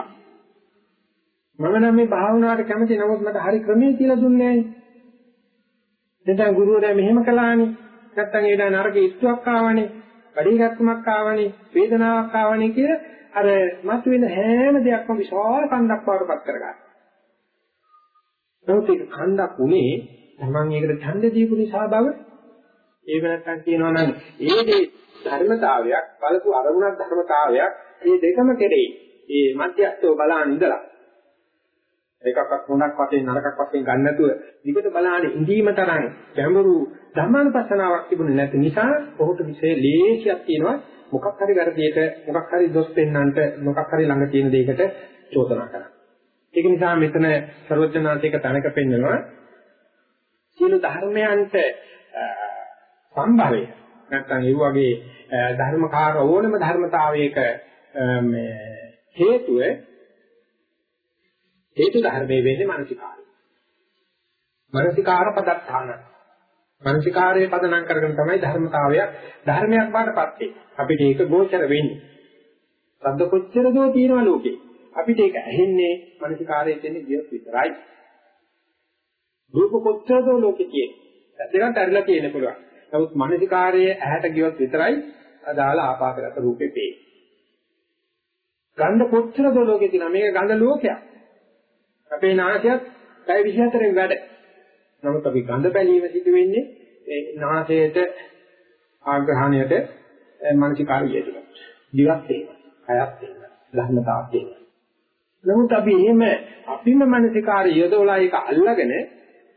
මම නම් මේ භාවනාවට කැමති නමුත් මට හරි ක්‍රමයේ කියලා දුන්නේ නැහැ. නැත්නම් ගුරුවරයා මෙහෙම කළානේ. නැත්නම් ඒ නරක ඉස්තුවක් ආවනේ වැඩිගත්කමක් ආවනේ වේදනාවක් ආවනේ කියලා අර මතුවෙන හැම දෙයක්ම විශාල කන්දක් වඩපත් කරගන්න. නමුත් ඒක කන්දක් උනේ Taman ඒකට ඡන්ද දීපු නිසා බව. ඒ වෙනත්නම් කියනවා නම් ඒ දේ ධර්මතාවයක් බලපු අරමුණක් ධර්මතාවයක් මේ දෙකම කෙරෙහි ඒ මධ්‍යස්ථව බලන ඉඳලා. එකක්වත් මොනක් වශයෙන් නරකක් වශයෙන් ගන්න නැතුව විකට බලාන ඉඳීම තරම් ගැඹුරු ධර්මානුපස්සනාවක් තිබුණේ නැති නිසා ඔහුට විශේෂ ලේසියක් තියෙනවා. මොකක් හරි වැරදියට මොකක් හරි දොස් පෙන්නන්නට මොකක් හරි ළඟ තියෙන දෙයකට චෝදනා කරන්න. ඒක නිසා මෙතන ਸਰවඥාන්තික තැනක පෙන්නනවා සියලු ධර්මයන්ට සම්භවය නැත්නම් ඒ වගේ ධර්මකාර ඕනම ධර්මතාවයක මේ හේතුව හේතු ධර්මයේ වෙන්නේ මානසිකාරය. මානසිකාර පදත්තාන. මානසිකාරයේ පදනම් කරගෙන තමයි ධර්මතාවයක් ධර්මයක් බාටපත් වෙන්නේ. අපිට ඒක ගෝචර වෙන්නේ. සද්ද කොච්චර දෝ තියෙනවා ලෝකේ. අපිට ඒක ඇහෙන්නේ මානසිකාරයේ තියෙන විදියට විතරයි. රූප කොච්චර දෝ ලෝකේ තියෙන්නේ. දෙකක් ඇරිලා තියෙන්න පුළුවන්. නමුත් මානසිකාරයේ ඇහැට ගියොත් විතරයි අදාළ ආපාතගත රූපේ පේන්නේ. ගන්ධ කොච්චර දෝ ලෝකේ තියෙනවා. මේක ගන්ධ ලෝකයක්. අපේ නාසයත් පැය 24න් වැඩ. නමුත් අපි ගඳ බැලීම සිදු වෙන්නේ ඒ නාසයට ආග්‍රහණයට මානසික කාර්යයට. දිවක් තේනවා. කයක් තේනවා. ධර්මතාවක් තේනවා. නමුත් අපි එහෙම අපිම මානසිකාරය යොදවලා ඒක අල්ලගෙන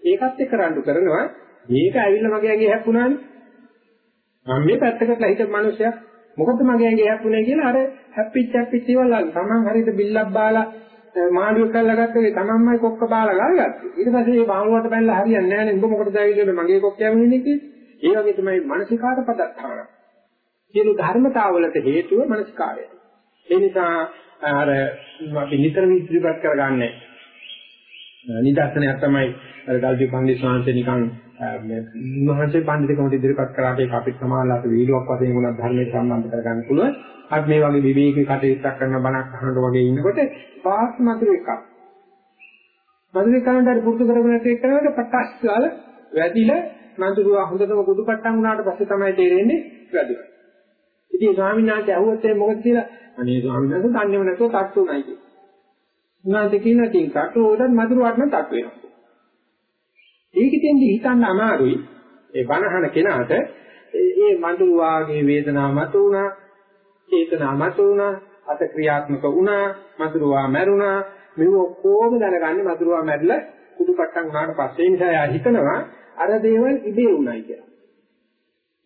ඒකත් එක්ක රණ්ඩු කරනවා. මේක ඇවිල්ලා මගේ ඇඟේ හැප්පුණානේ. මම මේ පැත්තකට හිටපු මිනිස්සයා මොකද මගේ ඇඟේ හැප්පුණේ කියලා අර හැප්පිච්ච හැප්පිච්ච ඒවල් තමන් හරියට බිල්ලක් බාලා මාළුවෙක් කරලා ගත්තේ තමන්මයි කොක්ක බාලා ගාගත්තා ඊට පස්සේ මේ බාහුවට බැලලා හරියන්නේ නැහැ නේ. උඹ මොකටද ඇවිල්ලා මගේ කොක්ක යමුනේ කියලා. ඒ වගේ තමයි මානසිකාර පදත්තාන සියලු ධර්මතාවලට හේතුව මානසිකාරය. ඒ නිසා අර අපි නිතරම ඉදිරිපත් කරගන්නේ නිදර්ශනයක් තමයි අර ගල්පි පන්දි ස්වාමීන් නිකන් මේ මහන්සිය පඬිතුකමට ඉදිරිපත් කරාට ඒක අපිට සමානලාට වීඩියෝක් වශයෙන් උනත් ධර්මයට සම්බන්ධ කරගන්න පුළුවන්. අපි මේ වගේ විවේකී කටයුත්තක් කරන බණක් අහනකොට වගේ ඉන්නකොට පාස් මතුරු එකක්. මතුරු එකකට පුරුදු කරගෙන ඒක කරනකොට පටස් ගාලා වැදිලා මන්තුරුව හොඳටම කුඩුපට්ටම් වුණාට පස්සේ තමයි තේරෙන්නේ වැදුනා. ඉතින් ස්වාමීන් වහන්සේ ඇහුවොත් එහෙනම් මොකද කියලා? අනේ ස්වාමීන් වහන්සේ දන්නේම නැතුව තට්ටු උනායි කියලා. උනාද කියන තින් තට්ටු උඩත් මధుර වටන තට්ටු වෙනවා. ඒකෙන් හිතන්න අමාරුයි. ඒ බනහන කෙනාට ඒ මඳුරු වාගේ වේදනාව මත උනා, චේතනා මත උනා, අත ක්‍රියාත්මක උනා, මధుරු වා මැරුණා. මේ ඔක්කොම දැනගන්නේ මధుරු වා මැරිලා කුඩු කට්ටක් උනාට පස්සේ නිසා එයා හිතනවා අර දේවල් ඉබේ උනායි කියලා.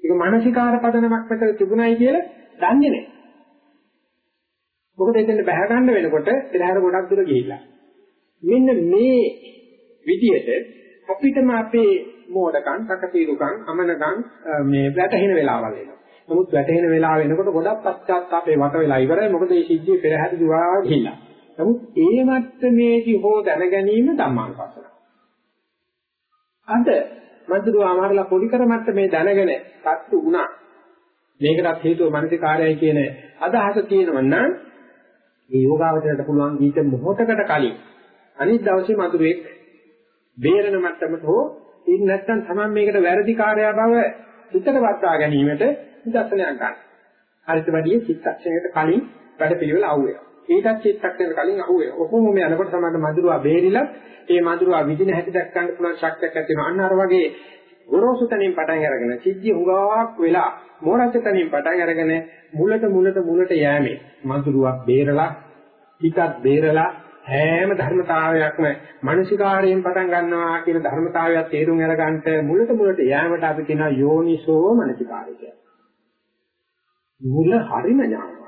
ඒක මානසිකාර පදනමක් මත තිබුණයි කියලා දන්නේ නැහැ. මොකද එතන බහැ ගන්න වෙනකොට පෙරහැර ගොඩක් දුර ගිහිල්ලා. මෙන්න මේ විදියට අපිටම අපේ මෝඩකම්, සකසීරුකම්, අමනකම් මේ වැටහෙන වෙලාවල් එනවා. නමුත් වැටහෙන වෙලාව වෙනකොට ගොඩක් පශ්චාත්තාපේ වට වෙලා ඉවරයි. මොකද මේ සිද්ධිය පෙරහැර දුවා ගිහිල්ලා. නමුත් ඒ මට්ටමේදී හෝ දැන ගැනීම ධම්මානුපස්සන. අද මන්දුරු ආමාරලා පොඩි කර මට්ටමේ දැනගෙන සත්තු වුණා. මේකටත් හේතුව මානසිකාරයයි කියන අදහස තියෙනවා නම් මේ යෝගාවචරයට පුළුවන් ඊට මොහොතකට කලින් අනිත් දවසේ මధుරෙක් බේරෙන මට්ටමට හෝ ඉන්න නැත්නම් Taman මේකට වැරදි කාර්යය බව හිතට වත්වා ගැනීමට නිදර්ශනයක් ගන්න. හරිත වැඩි චිත්තක්ෂණයට කලින් වැඩ පිළිවෙල අහුවේ. ඊටත් චිත්තක්ෂණ කලින් අහුවේ. ඔහොම මේ යනකොට සමහර මధుරවා බේරිලා ඒ මధుරවා විදින හැටි දැක් ගන්න පුළුවන් ශක්තියක් ඇති වෙනවා. අන්න අර වගේ ගොරෝසු තනින් පටන් අරගෙන සිද්ධිය හුඟාවක් වෙලා මෝරච්ච තනින් පටන් අරගෙන මුලට මුලට මුලට යෑමේ මధుරවා බේරලා හිතත් බේරලා හැම ධර්මතාවයක්ම මානසිකාරයෙන් පටන් ගන්නවා කියන ධර්මතාවය තේරුම් අරගන්නට මුලට මුලට යෑමට අපි කියනවා යෝනිසෝ මනසිකාරය කියලා. මුල හරිම ඥානයි.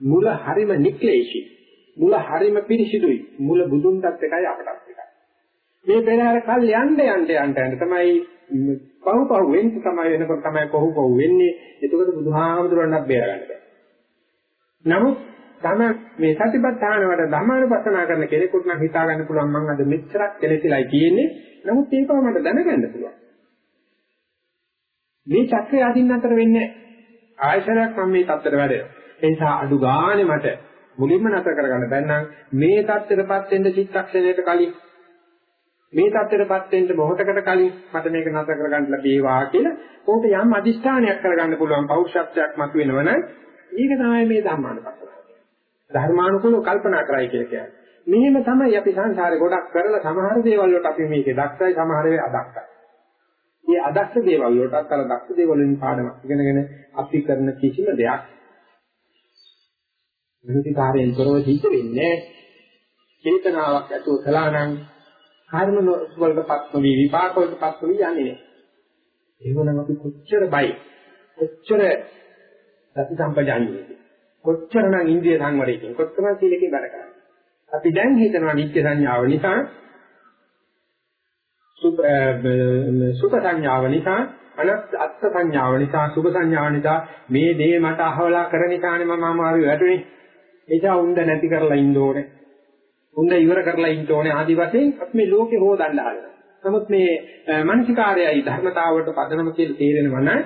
මුල හරිම නික්ලේශී. මුල හරිම පිරිසිදුයි. මුල බුදුන්ටත් එකයි අපටත් එකයි. මේ පෙරහැර කල් යන්න යන්න යන්න යන්න තමයි පහු පහු වෙන්නේ තමයි වෙනකොට තමයි පහු පහු වෙන්නේ. එතකොට බුදුහාමුදුරන්වත් බේරගන්න බෑ. නමුත් තම මේ සතිපට්ඨාන වල ධර්මානුපස්සනා කරන කෙනෙකුට නම් හිතා ගන්න පුළුවන් මම අද මෙච්චරක් කෙලෙසිලායි තියෙන්නේ. නමුත් ඒකව මට දැනගන්න පුළුවන්. මේ චක්‍රය අදින්න අතර වෙන්නේ ආයතරයක් මම මේ தත්තර වැඩේ. ඒ නිසා අඩු ගානේ මට මුලින්ම නැතර කරගන්න බැන්නම් මේ தත්තරපත් වෙන්න චිත්තක්ෂණයට කලින් මේ தත්තරපත් වෙන්න මොහොතකට කලින් මට මේක නැතර කරගන්න ලැබේවා කියලා ඕක යම් අදිෂ්ඨානයක් කරගන්න පුළුවන් පෞරුෂත්වයක් මතුවෙනවනම් ඒක තමයි මේ ධර්මානුපස්සන. ධර්මානුකූලව කල්පනා කරයි කියලා කියන්නේ. මෙහෙම තමයි අපි සංසාරේ ගොඩක් කරලා සමහර දේවල් වලට අපි මේකේ දක්ෂයි සමහර වෙලාවට අදක්ෂයි. මේ අදක්ෂ දේවල් වලටත් අර දක්ෂ දේවල් වලින් පාඩමක් ඉගෙනගෙන අපි කරන කිසිම දෙයක් විනිකාරයෙන් කරව සිද්ධ වෙන්නේ චේතනාවක් ඇතුව කළා නම් කර්ම වලටපත් නොවි විපාක වලටපත් නොවි යන්නේ නැහැ. ඒවනම් අපි කොච්චර බයි කොච්චර සති සම්පජාන්නේ කොච්චරනම් ඉන්ද්‍රිය සංවරයෙන් කොච්චරනම් සීලකින් වැඩ කරන්නේ. අපි දැන් හිතනවා නිත්‍ය සංඥාව නිසා සුඛ සංඥාව නිසා අනත් අත්ත් සංඥාව නිසා සුභ සංඥාව නිසා මේ දේ මට අහවලා කර නිසානේ මම අමාරු වැටුනේ. එචා උන්ද නැති කරලා ඉන්න ඕනේ. උන්ද ඉවර කරලා ඉන්න ඕනේ ආදි වශයෙන් අපි මේ ලෝකේ හොදන්න හදනවා. නමුත් මේ මානසිකාරයයි ධර්මතාවයට පදනම කියලා තේරෙනවා නම්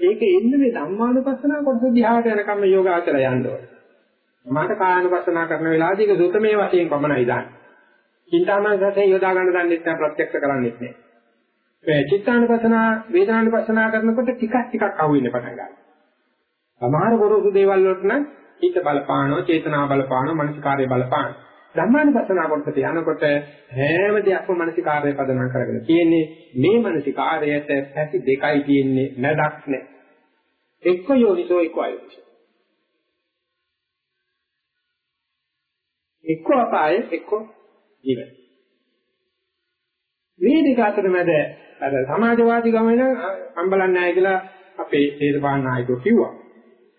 ඒක එන්නේ මේ ධම්මානුපස්සනා කොටස දිහාට යනකම් මේ යෝගාචරය යන්න ඕනේ. මට කායानुපස්සනා කරන වෙලාවදී ඒක සුතමේ වශයෙන් පමණයි දාන්නේ. චින්තාමය සැතේ යොදා ගන්න දන්නෙත් නැහැ ප්‍රත්‍යක්ෂ කරන්නෙත් නැහැ. ඒ චිත්තානුපස්සනා වේදනානුපස්සනා කරනකොට ටිකක් ටිකක් අහු වෙන්න පටන් ගන්නවා. සමහර ගොරෝසු දේවල් වලට නම් හිත බලපානෝ, චේතනා බලපානෝ, මනසිකාර්ය බලපානෝ. ධම්මානුපස්සනා කොටසට යනකොට හැම දෙයක්ම මානසිකාර්යය පදනම් කරගෙන තියෙන්නේ මේ මානසිකාර්යයට පැති දෙකයි තියෙන්නේ නැඩක් නැහැ. එක්ක යෝනිසෝ එක්ක අයෝනිසෝ. එක්ක අපාය එක්ක ජීවිතය. මේ දෙක අතර මැද අර සමාජවාදී ගමන අම්බලන්නේ නැහැ කියලා අපේ දේශපාලන නායකයෝ කිව්වා.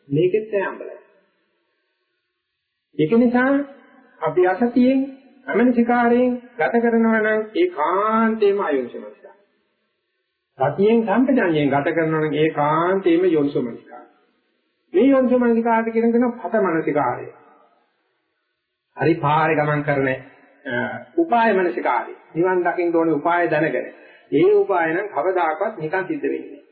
මේකෙත් නෑ අම්බලන්නේ. ඒක නිසා අපි අසතියෙන් අමනසිකාරයෙන් ගත කරනවා නම් ඒකාන්තේම අයෝනිසමස්කාර. සතියෙන් සම්පජාඤ්ඤයෙන් ගත කරනවා නම් ඒකාන්තේම යෝනිසමස්කාර. මේ යෝනිසමස්කාරට කියන කෙනා පත මනසිකාරය. හරි පාරේ ගමන් කරන උපාය මනසිකාරය. නිවන් දකින්න ඕනේ උපාය දැනගෙන. ඒ උපාය නම් කවදාකවත් නිකන් සිද්ධ වෙන්නේ නැහැ.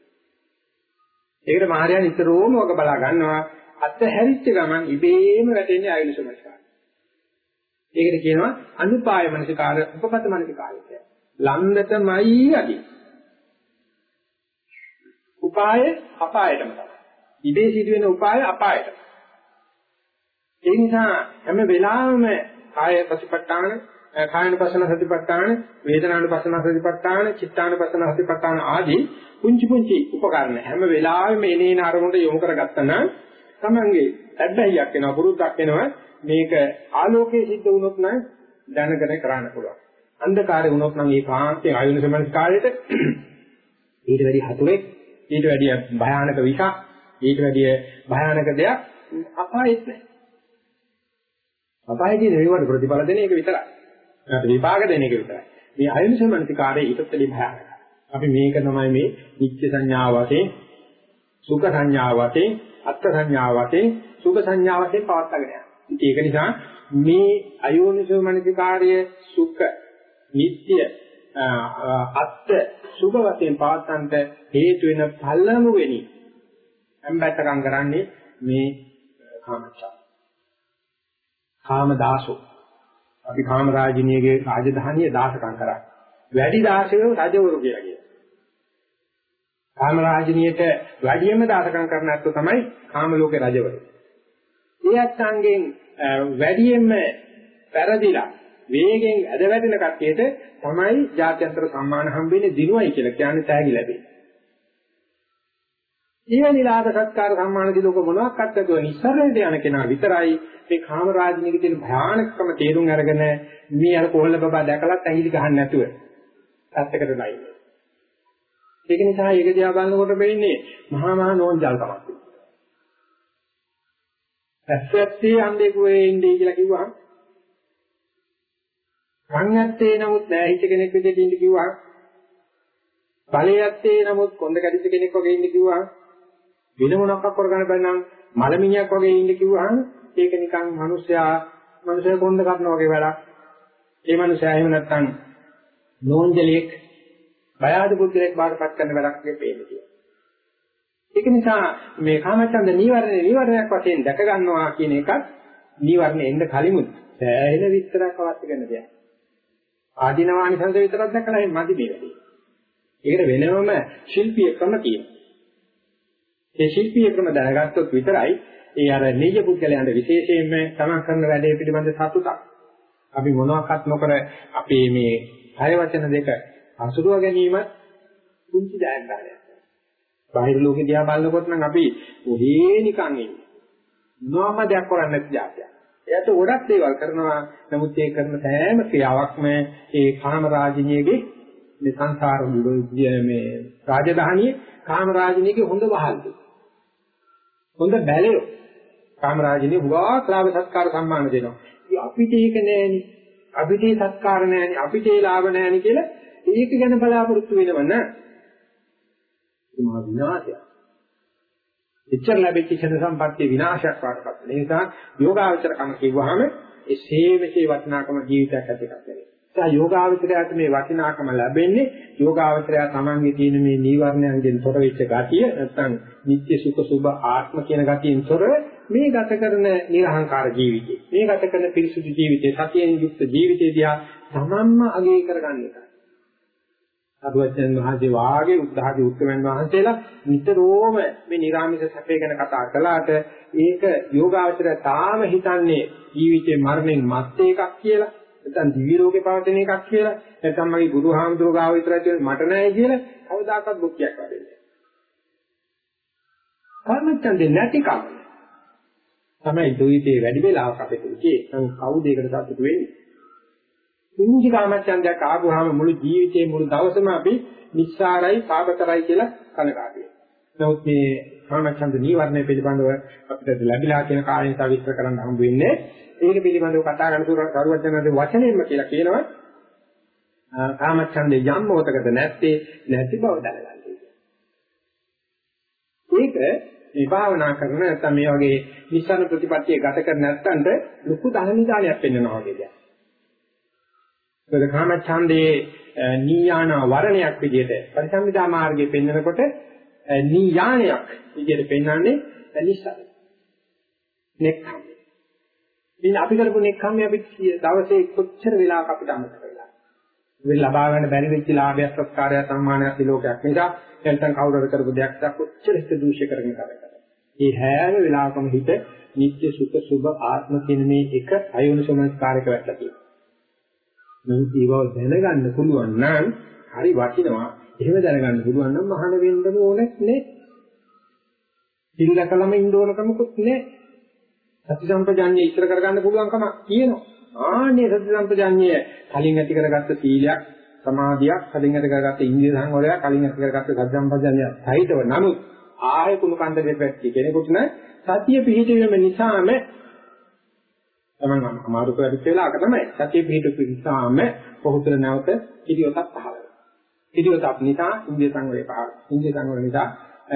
ඒකට මහරයන් නිතරම ඔක බලා ගන්නවා අත හැරිච්ච ගමන් ඉබේම වැටෙන්නේ ආයුෂමස්කාර. ඒකට කියනවා අනුපාය මනසිකාර උපපත මනසිකාරය කියලා. ලන්නටමයි අදි. උපාය අපායටම තමයි. ඉබේ සිදුවෙන උපාය අපායටම. ඒ නිසා හැම වෙලාවෙම කාය ප්‍රතිපත්තාන කායනුපස්සන සතිපට්ඨාන වේදනානුපස්සන සතිපට්ඨාන චිත්තානුපස්සන සතිපට්ඨාන ආදී පුංචි පුංචි උපකරණ හැම වෙලාවෙම එනේන අරමුණට යොමු කරගත්තා නම් තමන්ගේ ඇබ්බැහියක් වෙනවා පුරුද්දක් වෙනවා මේක ආලෝකයේ සිද්ධ වුණොත් නම් දැනගෙන කරන්න පුළුවන් අන්ධකාරය වුණොත් නම් ඒ කාන්තේ ආයුන සමන කාලයට [CLEARS THROAT] ඊට වැඩි හතුරෙක් ඊට වැඩි භයානක විෂ ඊට වැඩි භයානක දෙයක් අපායෙත් නැහැ අපායේදී නෙවෙයි ප්‍රතිඵල දෙන එක විතරයි අපිට විපාක දෙන එක විතරයි. මේ අයනිස මනසිකාරයේ ඊටතලි භයානකයි. අපි මේක තමයි මේ නිත්‍ය සංඥාව වශයෙන්, සුඛ සංඥාව වශයෙන්, අත්ථ සංඥාව වශයෙන්, සුඛ සංඥාව වශයෙන් පවත්වාගෙන යනවා. ඒක නිසා මේ අයෝනිසෝ මනසිකාර්ය සුඛ, නිත්‍ය, අත්ථ, සුභ වශයෙන් පවත්වන්නට හේතු වෙන පළමු වෙනි. අම්බැටකම් කරන්නේ මේ කාමච්ඡා. කාම දාසෝ අපි කාමරාජිනියගේ රාජධානිය දාසකම් කරා. වැඩි දාසයෝ රජවරු කියලා කියනවා. කාමරාජිනියට වැඩියෙන්ම දාසකම් කරන අත්තු තමයි කාම ලෝකේ රජවරු. ඒ අත්ංගෙන් වැඩියෙන්ම පෙරදිලා වේගෙන් ඇද වැටෙන කට්ටියට තමයි ජාත්‍යන්තර සම්මාන හම්බෙන්නේ දිනුවයි කියලා කියන්නේ තෑගි ලැබෙන්නේ. ඊවැනි ලාභ සත්කාර සම්මාන දිලෝක මොනවාක් අත්දැකුව නිස්සරණයට යන කෙනා විතරයි මේ කාම රාජනීය තියෙන භයානකම තේරුම් අරගෙන මේ අර කොහොල්ල බබා දැකලත් ඇහිලි ගහන්න නැතුව පැත්තකට බයි. ඒක නිසා ඒක දිහා බලනකොට වෙන්නේ මහා මහා නෝන්ජල්කමක්. ඇස්සැත්තේ අන්දේකුවේ ඉන්නේ කියලා කිව්වහම කන් ඇත්තේ නමුත් නැහැ හිත කෙනෙක් විදිහට ඉන්න කිව්වහම බලේ ඇත්තේ නමුත් කොන්ද කැඩිච්ච කෙනෙක් වගේ ඉන්න කිව්වහම වෙන මොනක්ක් කරගන්න බැරි නම් මලමිණියක් වගේ ඉන්න කිව්වහම ඒක නිකන් මිනිස්සයා මිනිස්සයා කොන්ද කරන වගේ වැඩක්. ඒ මිනිස්සයා එහෙම නැත්නම් නෝන්ජලෙක් බයාද පුද්ගලෙක් බාටපත් කරන වැඩක් කියලා පේන්නේ. ඒක නිසා මේ කාමචන්ද නීවරණ නීවරණයක් වශයෙන් දැක ගන්නවා කියන එකත් නීවරණ එන්න කලිමුත් සෑහෙන විස්තරයක් අවශ්‍ය කරන දෙයක්. ආධිනවානිසංස විතරක් දැකලා එහෙම මදි මේ වැඩේ. ඒකට වෙනම ශිල්පීය ක්‍රම තියෙනවා. ඒ ශිල්පීය ක්‍රම දැනගත්තොත් විතරයි ඒ අර නිජ පුද්ගලයන්ට විශේෂයෙන්ම තමන් කරන වැඩේ පිළිබඳ සතුටක්. අපි මොනවාක්වත් නොකර අපේ මේ කය වචන දෙක අසුරුව ගැනීම කුංචි දයන්කාරයක්. බාහිර ලෝකෙ දිහා බලනකොට නම් අපි ඔහේ නිකන් ඉන්නේ. මොනවම දෙයක් කරන්නේ නැති જાතියක්. එයාට ගොඩක් දේවල් කරනවා. නමුත් ඒ කරන සෑම ක්‍රියාවක්ම ඒ කාම රාජිනියගේ මේ සංසාර මේ රාජධානියේ කාම රාජිනියගේ හොඳ වහල්ද. හොඳ බැලයෝ කාමරාජිනේ හුඟක් ලාභ සත්කාර සම්මාන දෙනවා. ඉතින් අපිට ඒක නෑනේ. අපිට ඒ සත්කාර නෑනේ. අපිට ඒ ලාභ නෑනේ කියලා ඒක ගැන බලාපොරොත්තු වෙනව නෑ. ඒ මහා විනාශයක්. එච්චර ලැබෙච්ච ක්ෂණ සම්පත්තිය විනාශයක් වඩපත්. ඒ නිසා යෝගාචර කම කිව්වහම ඒ සේවසේ වටිනාකම ජීවිතයක් ඇති එකක් වෙනවා. ඒ යෝගාචරයට මේ වටිනාකම ලැබෙන්නේ යෝගාචරය තමන්ගේ තියෙන මේ නීවරණයන්ගෙන් තොර වෙච්ච ගතිය නැත්නම් නිත්‍ය සුඛ සුභ ආත්ම කියන ගතියෙන් තොරව මේ ගත කරන නිර්හංකාර ජීවිතේ මේ ගත කරන පිරිසුදු ජීවිතේ සතියෙන් යුක්ත ජීවිතේ දිහා තමන්ම අගය කරගන්න එකයි. අරුවචන් වහන්සේ වාගේ උද්ධහදී උත්තරමන් වහන්සේලා නිතරම මේ නිර්ාමිෂ සැපේ ගැන කතා කළාට ඒක යෝගාවචරය තාම හිතන්නේ ජීවිතේ මරණයෙන් මත්තේ එකක් කියලා නැත්නම් දිවි ලෝකේ පවතින එකක් කියලා නැත්නම් මගේ බුදුහාමුදුරුවෝ ගාව විතරයි තියෙන්නේ මට නෑ කියලා කවදාකවත් දුක්ඛයක් වැඩෙන්නේ නෑ. කර්මච්ඡන්දේ නැතිකම තමයි දුවිතේ වැඩි වෙලාවක් අපිට තියෙන්නේ. කවුද ඒකට සතුටු වෙන්නේ? කුංචි කාමච්ඡන්දයක් ආවම මුළු ජීවිතේ මුළු දවසම අපි නිස්සාරයි පාපතරයි කියලා කනගාටු වෙනවා. නමුත් මේ කාමච්ඡන්ද නීවරණය පිළිබඳව අපිට ලැබිලා තියෙන කාර්යය තව විස්තර කරන්න හම්බ වෙන්නේ. ඒක පිළිබඳව කතා කරන තුර කරුවචනන්ද වචනයෙන්ම කියලා කියනවා. කාමච්ඡන්දේ යම් මොහතකද නැත්තේ නැති බව දැනගන්න. ඒක මේ භාවනා කරන නැත්නම් මේ වගේ නිස්සාර ප්‍රතිපත්තිය ගත කර නැත්නම්ට ලොකු ධනනිදානයක් වෙන්නනවා වගේ දෙයක්. ඒකද කාමච්ඡන්දේ නීයාන වරණයක් විදිහට පරිසම්විදා මාර්ගයේ පෙන්වනකොට නීයානයක් විදිහට පෙන්වන්නේ නිස්සාර. නෙක්ඛම්. ඉතින් අපි කරපු නෙක්ඛම් අපි දවසේ කොච්චර වෙලාවක් අපිට අමතක වෙලා. මේ ලබා ගන්න බැරි වෙච්ච ලාභයක් සත්කාරය සම්මානයක් දිලෝකයක් නිසා නැත්නම් කවුරුහරි කරපු දෙයක් දැක් කොච්චර හිත දූෂ්‍ය කරගෙන කරකට. මේ හැම වෙලාවකම හිත නිත්‍ය සුඛ සුභ ආත්ම කියන මේ එක අයෝනිසමස්කාරයක වැටලා තියෙනවා. නමුත් ඒව දැනගන්න පුළුවන් නම් හරි වටිනවා. එහෙම දැනගන්න පුළුවන් නම් මහාන වෙන්නම ඕනෙත් නේ. සිල්ලකලම ඉන්න ඕන කමකුත් නේ. සති සම්පජාඤ්ඤය ඉතර කරගන්න පුළුවන්කම කියනවා. ආන්නේ සති සම්පජාඤ්ඤය කලින් ඇති කරගත්ත සීලයක් සමාධියක් කලින් ඇති කරගත්ත ඉන්ද්‍රිය සංවරයක් කලින් ඇති කරගත්ත සති සම්පජාඤ්ඤය සහිතව නමුත් ආයෙ කුණු කන්ද දෙපැත්තේ කෙනෙකුට න සතිය පිහිටීම නිසාම තමන් අමාරු කරගත්ත වෙලාවක තමයි සතිය පිටු නිසාම පොහුතර නැවත පිටියොතක් පහළ වෙනවා. පිටියොතක් නිසා ඉන්දිය සංවරේ පහළ. ඉන්දිය සංවර නිසා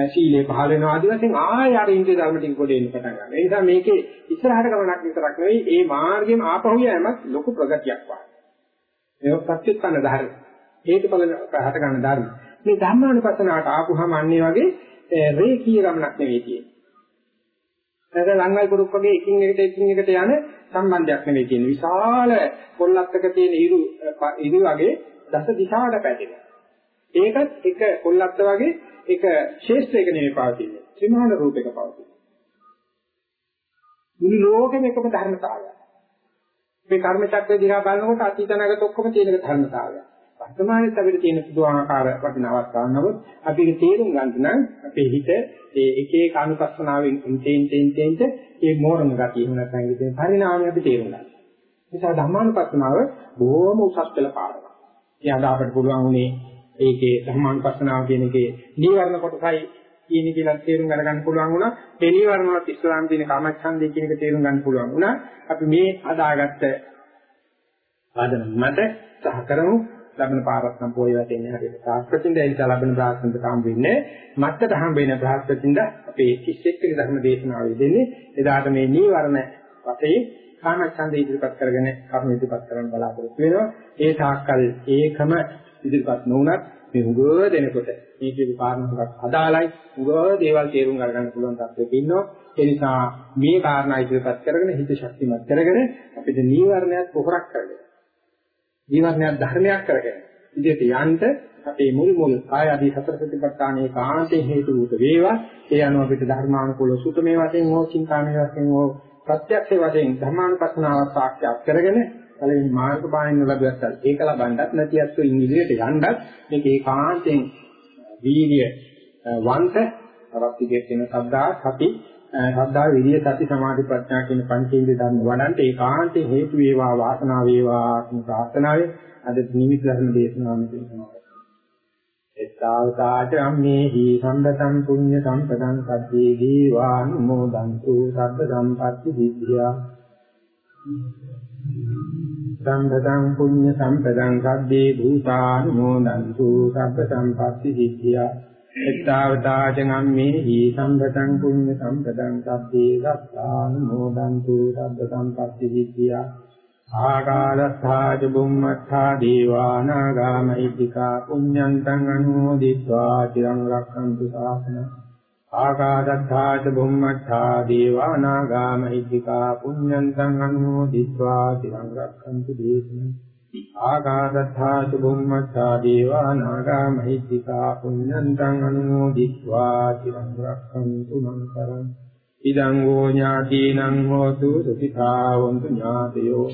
ශීලයේ පහළ වෙනවා ආදි වශයෙන් ආය ආර ඉන්දිය ධර්ම ටික කොට එන්න පටන් ගන්නවා. ඒ නිසා මේකේ ඉස්සරහට ගමනක් විතරක් නෙවෙයි ඒ මාර්ගයෙන් ආපහු යෑමත් ලොකු ප්‍රගතියක් වань. ඒක ප්‍රත්‍යක්ෂන ධර්ම. හේතුඵල හට ගන්න ධර්ම. මේ ධර්මානුපස්සනාවට ආපුහම අන්නේ වගේ රේකී ගමනක් නෙවෙයි තියෙන්නේ. ඒක ලංගල් කුරුක් වගේ එකින් එකට එකින් එකට යන සම්බන්ධයක් නෙවෙයි තියෙන්නේ. විශාල කොල්ලත්තක තියෙන ඉරු ඉරු වගේ දස දිශාවට පැතිරෙනවා. ඒකත් එක කොල්ලත්ත වගේ එක ශේෂ්ත්‍රයක නෙවෙයි පවතින්නේ. ත්‍රිමාන රූපයක පවතින්නේ. මුළු ලෝකෙම එකම ධර්මතාවයක්. මේ කර්ම චක්‍රය දිහා බලනකොට අතීත අනාගත ඔක්කොම තියෙන ධර්මතාවයක්. වර්තමානයේ අපිට තියෙන පුදුමාකාර වටින අවස්ථාවක් නමුත් අපි ඒක තේරුම් ගන්න නම් අපේ හිත ඒ එක එක අනුපස්සනාවෙන් තෙන් තෙන් තෙන්ට ඒ මෝරණ ගතිය එහෙම නැත්නම් ඉතින් පරිණාමය අපි තේරුම් ගන්න. නිසා ධර්මානුපස්සනාව බොහොම උසස් පෙළ පාඩමක්. ඒ අද අපිට පුළුවන් උනේ ඒකේ ධර්මානුපස්සනාව කියන එකේ නීවරණ කොටසයි කියන්නේ කියලා තේරුම් ගන්න පුළුවන් වුණා. ඒ නීවරණවත් ඉස්ලාම් දින කාමච්ඡන්දේ කියන එක තේරුම් ගන්න පුළුවන් වුණා. අපි මේ අදාගත්ත ආදන මත සහ කරමු ලබන පාරක් නම් පොය වැටෙන්නේ හරියට ප්‍රාස්පතින්ද ඒ නිසා ලබන ප්‍රාස්පතින්ද හම් වෙන්නේ මත්තට හම් වෙන ප්‍රාස්පතින්ද අපේ 31 වෙනි ධර්ම දේශනාවේ දෙන්නේ. එදාට මේ නීවරණ වශයෙන් කාමච්ඡන්ද ඉදිරිපත් කරගෙන කර්ම ඉදිරිපත් කරන්න බලාපොරොත්තු වෙනවා. ඒ තාක්කල් ඒකම ඉදිරිපත් නොවුනත් මේ උගව දෙනකොට මේ කියපු කාරණාවක් අදාළයි උගව දේවල් තේරුම් ගන්න පුළුවන් තත්ත්වෙක ඉන්නවා. ඒ නිසා මේ කාරණා ඉදිරිපත් කරගෙන හිත ශක්තිමත් කරගෙන අපිට නීවරණයක් පොහොරක් කරගන්න. ජීවනයක් ධර්මයක් කරගෙන ඉදිරියට යන්න අපේ මුල් මුල් කාය ආදී සතර ප්‍රතිපත්තානේ කාන්තේ හේතු වූ වේවා. ඒ අනුව අපිට ධර්මානුකූල සුතමේ වශයෙන් හෝ චින්තාමේ වශයෙන් හෝ ප්‍රත්‍යක්ෂ වශයෙන් ධර්මානුපස්සනාව සාක්ෂාත් කරගෙන පළවෙනි මාර්ග බාහිර ලැබුවත් ඒක ලබන්නත් නැතිවත් ඉදිරියට යන්නත් මේක ඒකාන්තයෙන් වීර්ය වන්ත තවත් විදිහට වෙන සද්දා සති ශ්‍රද්ධා විරිය සති සමාධි ප්‍රඥා කියන පංචේන්ද්‍රිය ධර්ම වඩන්ට ඒකාන්තේ හේතු වේවා වාසනාව වේවා කියන ප්‍රාර්ථනාවේ අද නිමිති ධර්ම දේශනාව මෙතන සමාප්ත. එත්තාවතාච අම්මේහි සම්බතම් පුඤ්ඤ සම්පදං සද්දේ දීවානුමෝදන්තු සබ්බ සම්පatti සිද්ධියා. සම්පදං පුඤ්ඤ සම්පදං සද්දේ භූතානුමෝදන්තු සබ්බ සම්පatti සිද්ධියා. එත්තාවදාචනම්මේ ඊසම්පතං පුඤ්ඤ සම්පතං සබ්බේ සත්තානුමෝදන්තු සබ්බ සම්පත්ති විද්‍යා ආකාලස්ථාච බුම්මත්තා දේවානාගාමයිතිකා පුඤ්ඤන්තං අනුමෝදිत्वा චිරං රක්ඛන්තු ශාසනං ආකාදත්තාච බුම්මත්තා දේවානාගාමයිතිකා පුඤ්ඤන්තං අනුමෝදිत्वा චිරං රක්ඛන්තු දේශනං ආගාදත්තා සුභුම්මත්තා දේවා නාගා මහිද්దికා පුඤ්ඤන්තං අනුමෝදිत्वा චිරං රක්ඛන්තු මං කරං ඉදං වූ ඥාතිනං හෝතු සුඛිතා වന്തു ඥාතයෝ.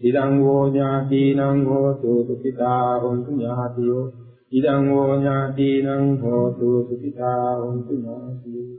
ඉදං වූ ඥාතිනං හෝතු සුඛිතා වന്തു ඥාතයෝ. ඉදං වූ ඥාතිනං හෝතු සුඛිතා වന്തു ඥාතයෝ.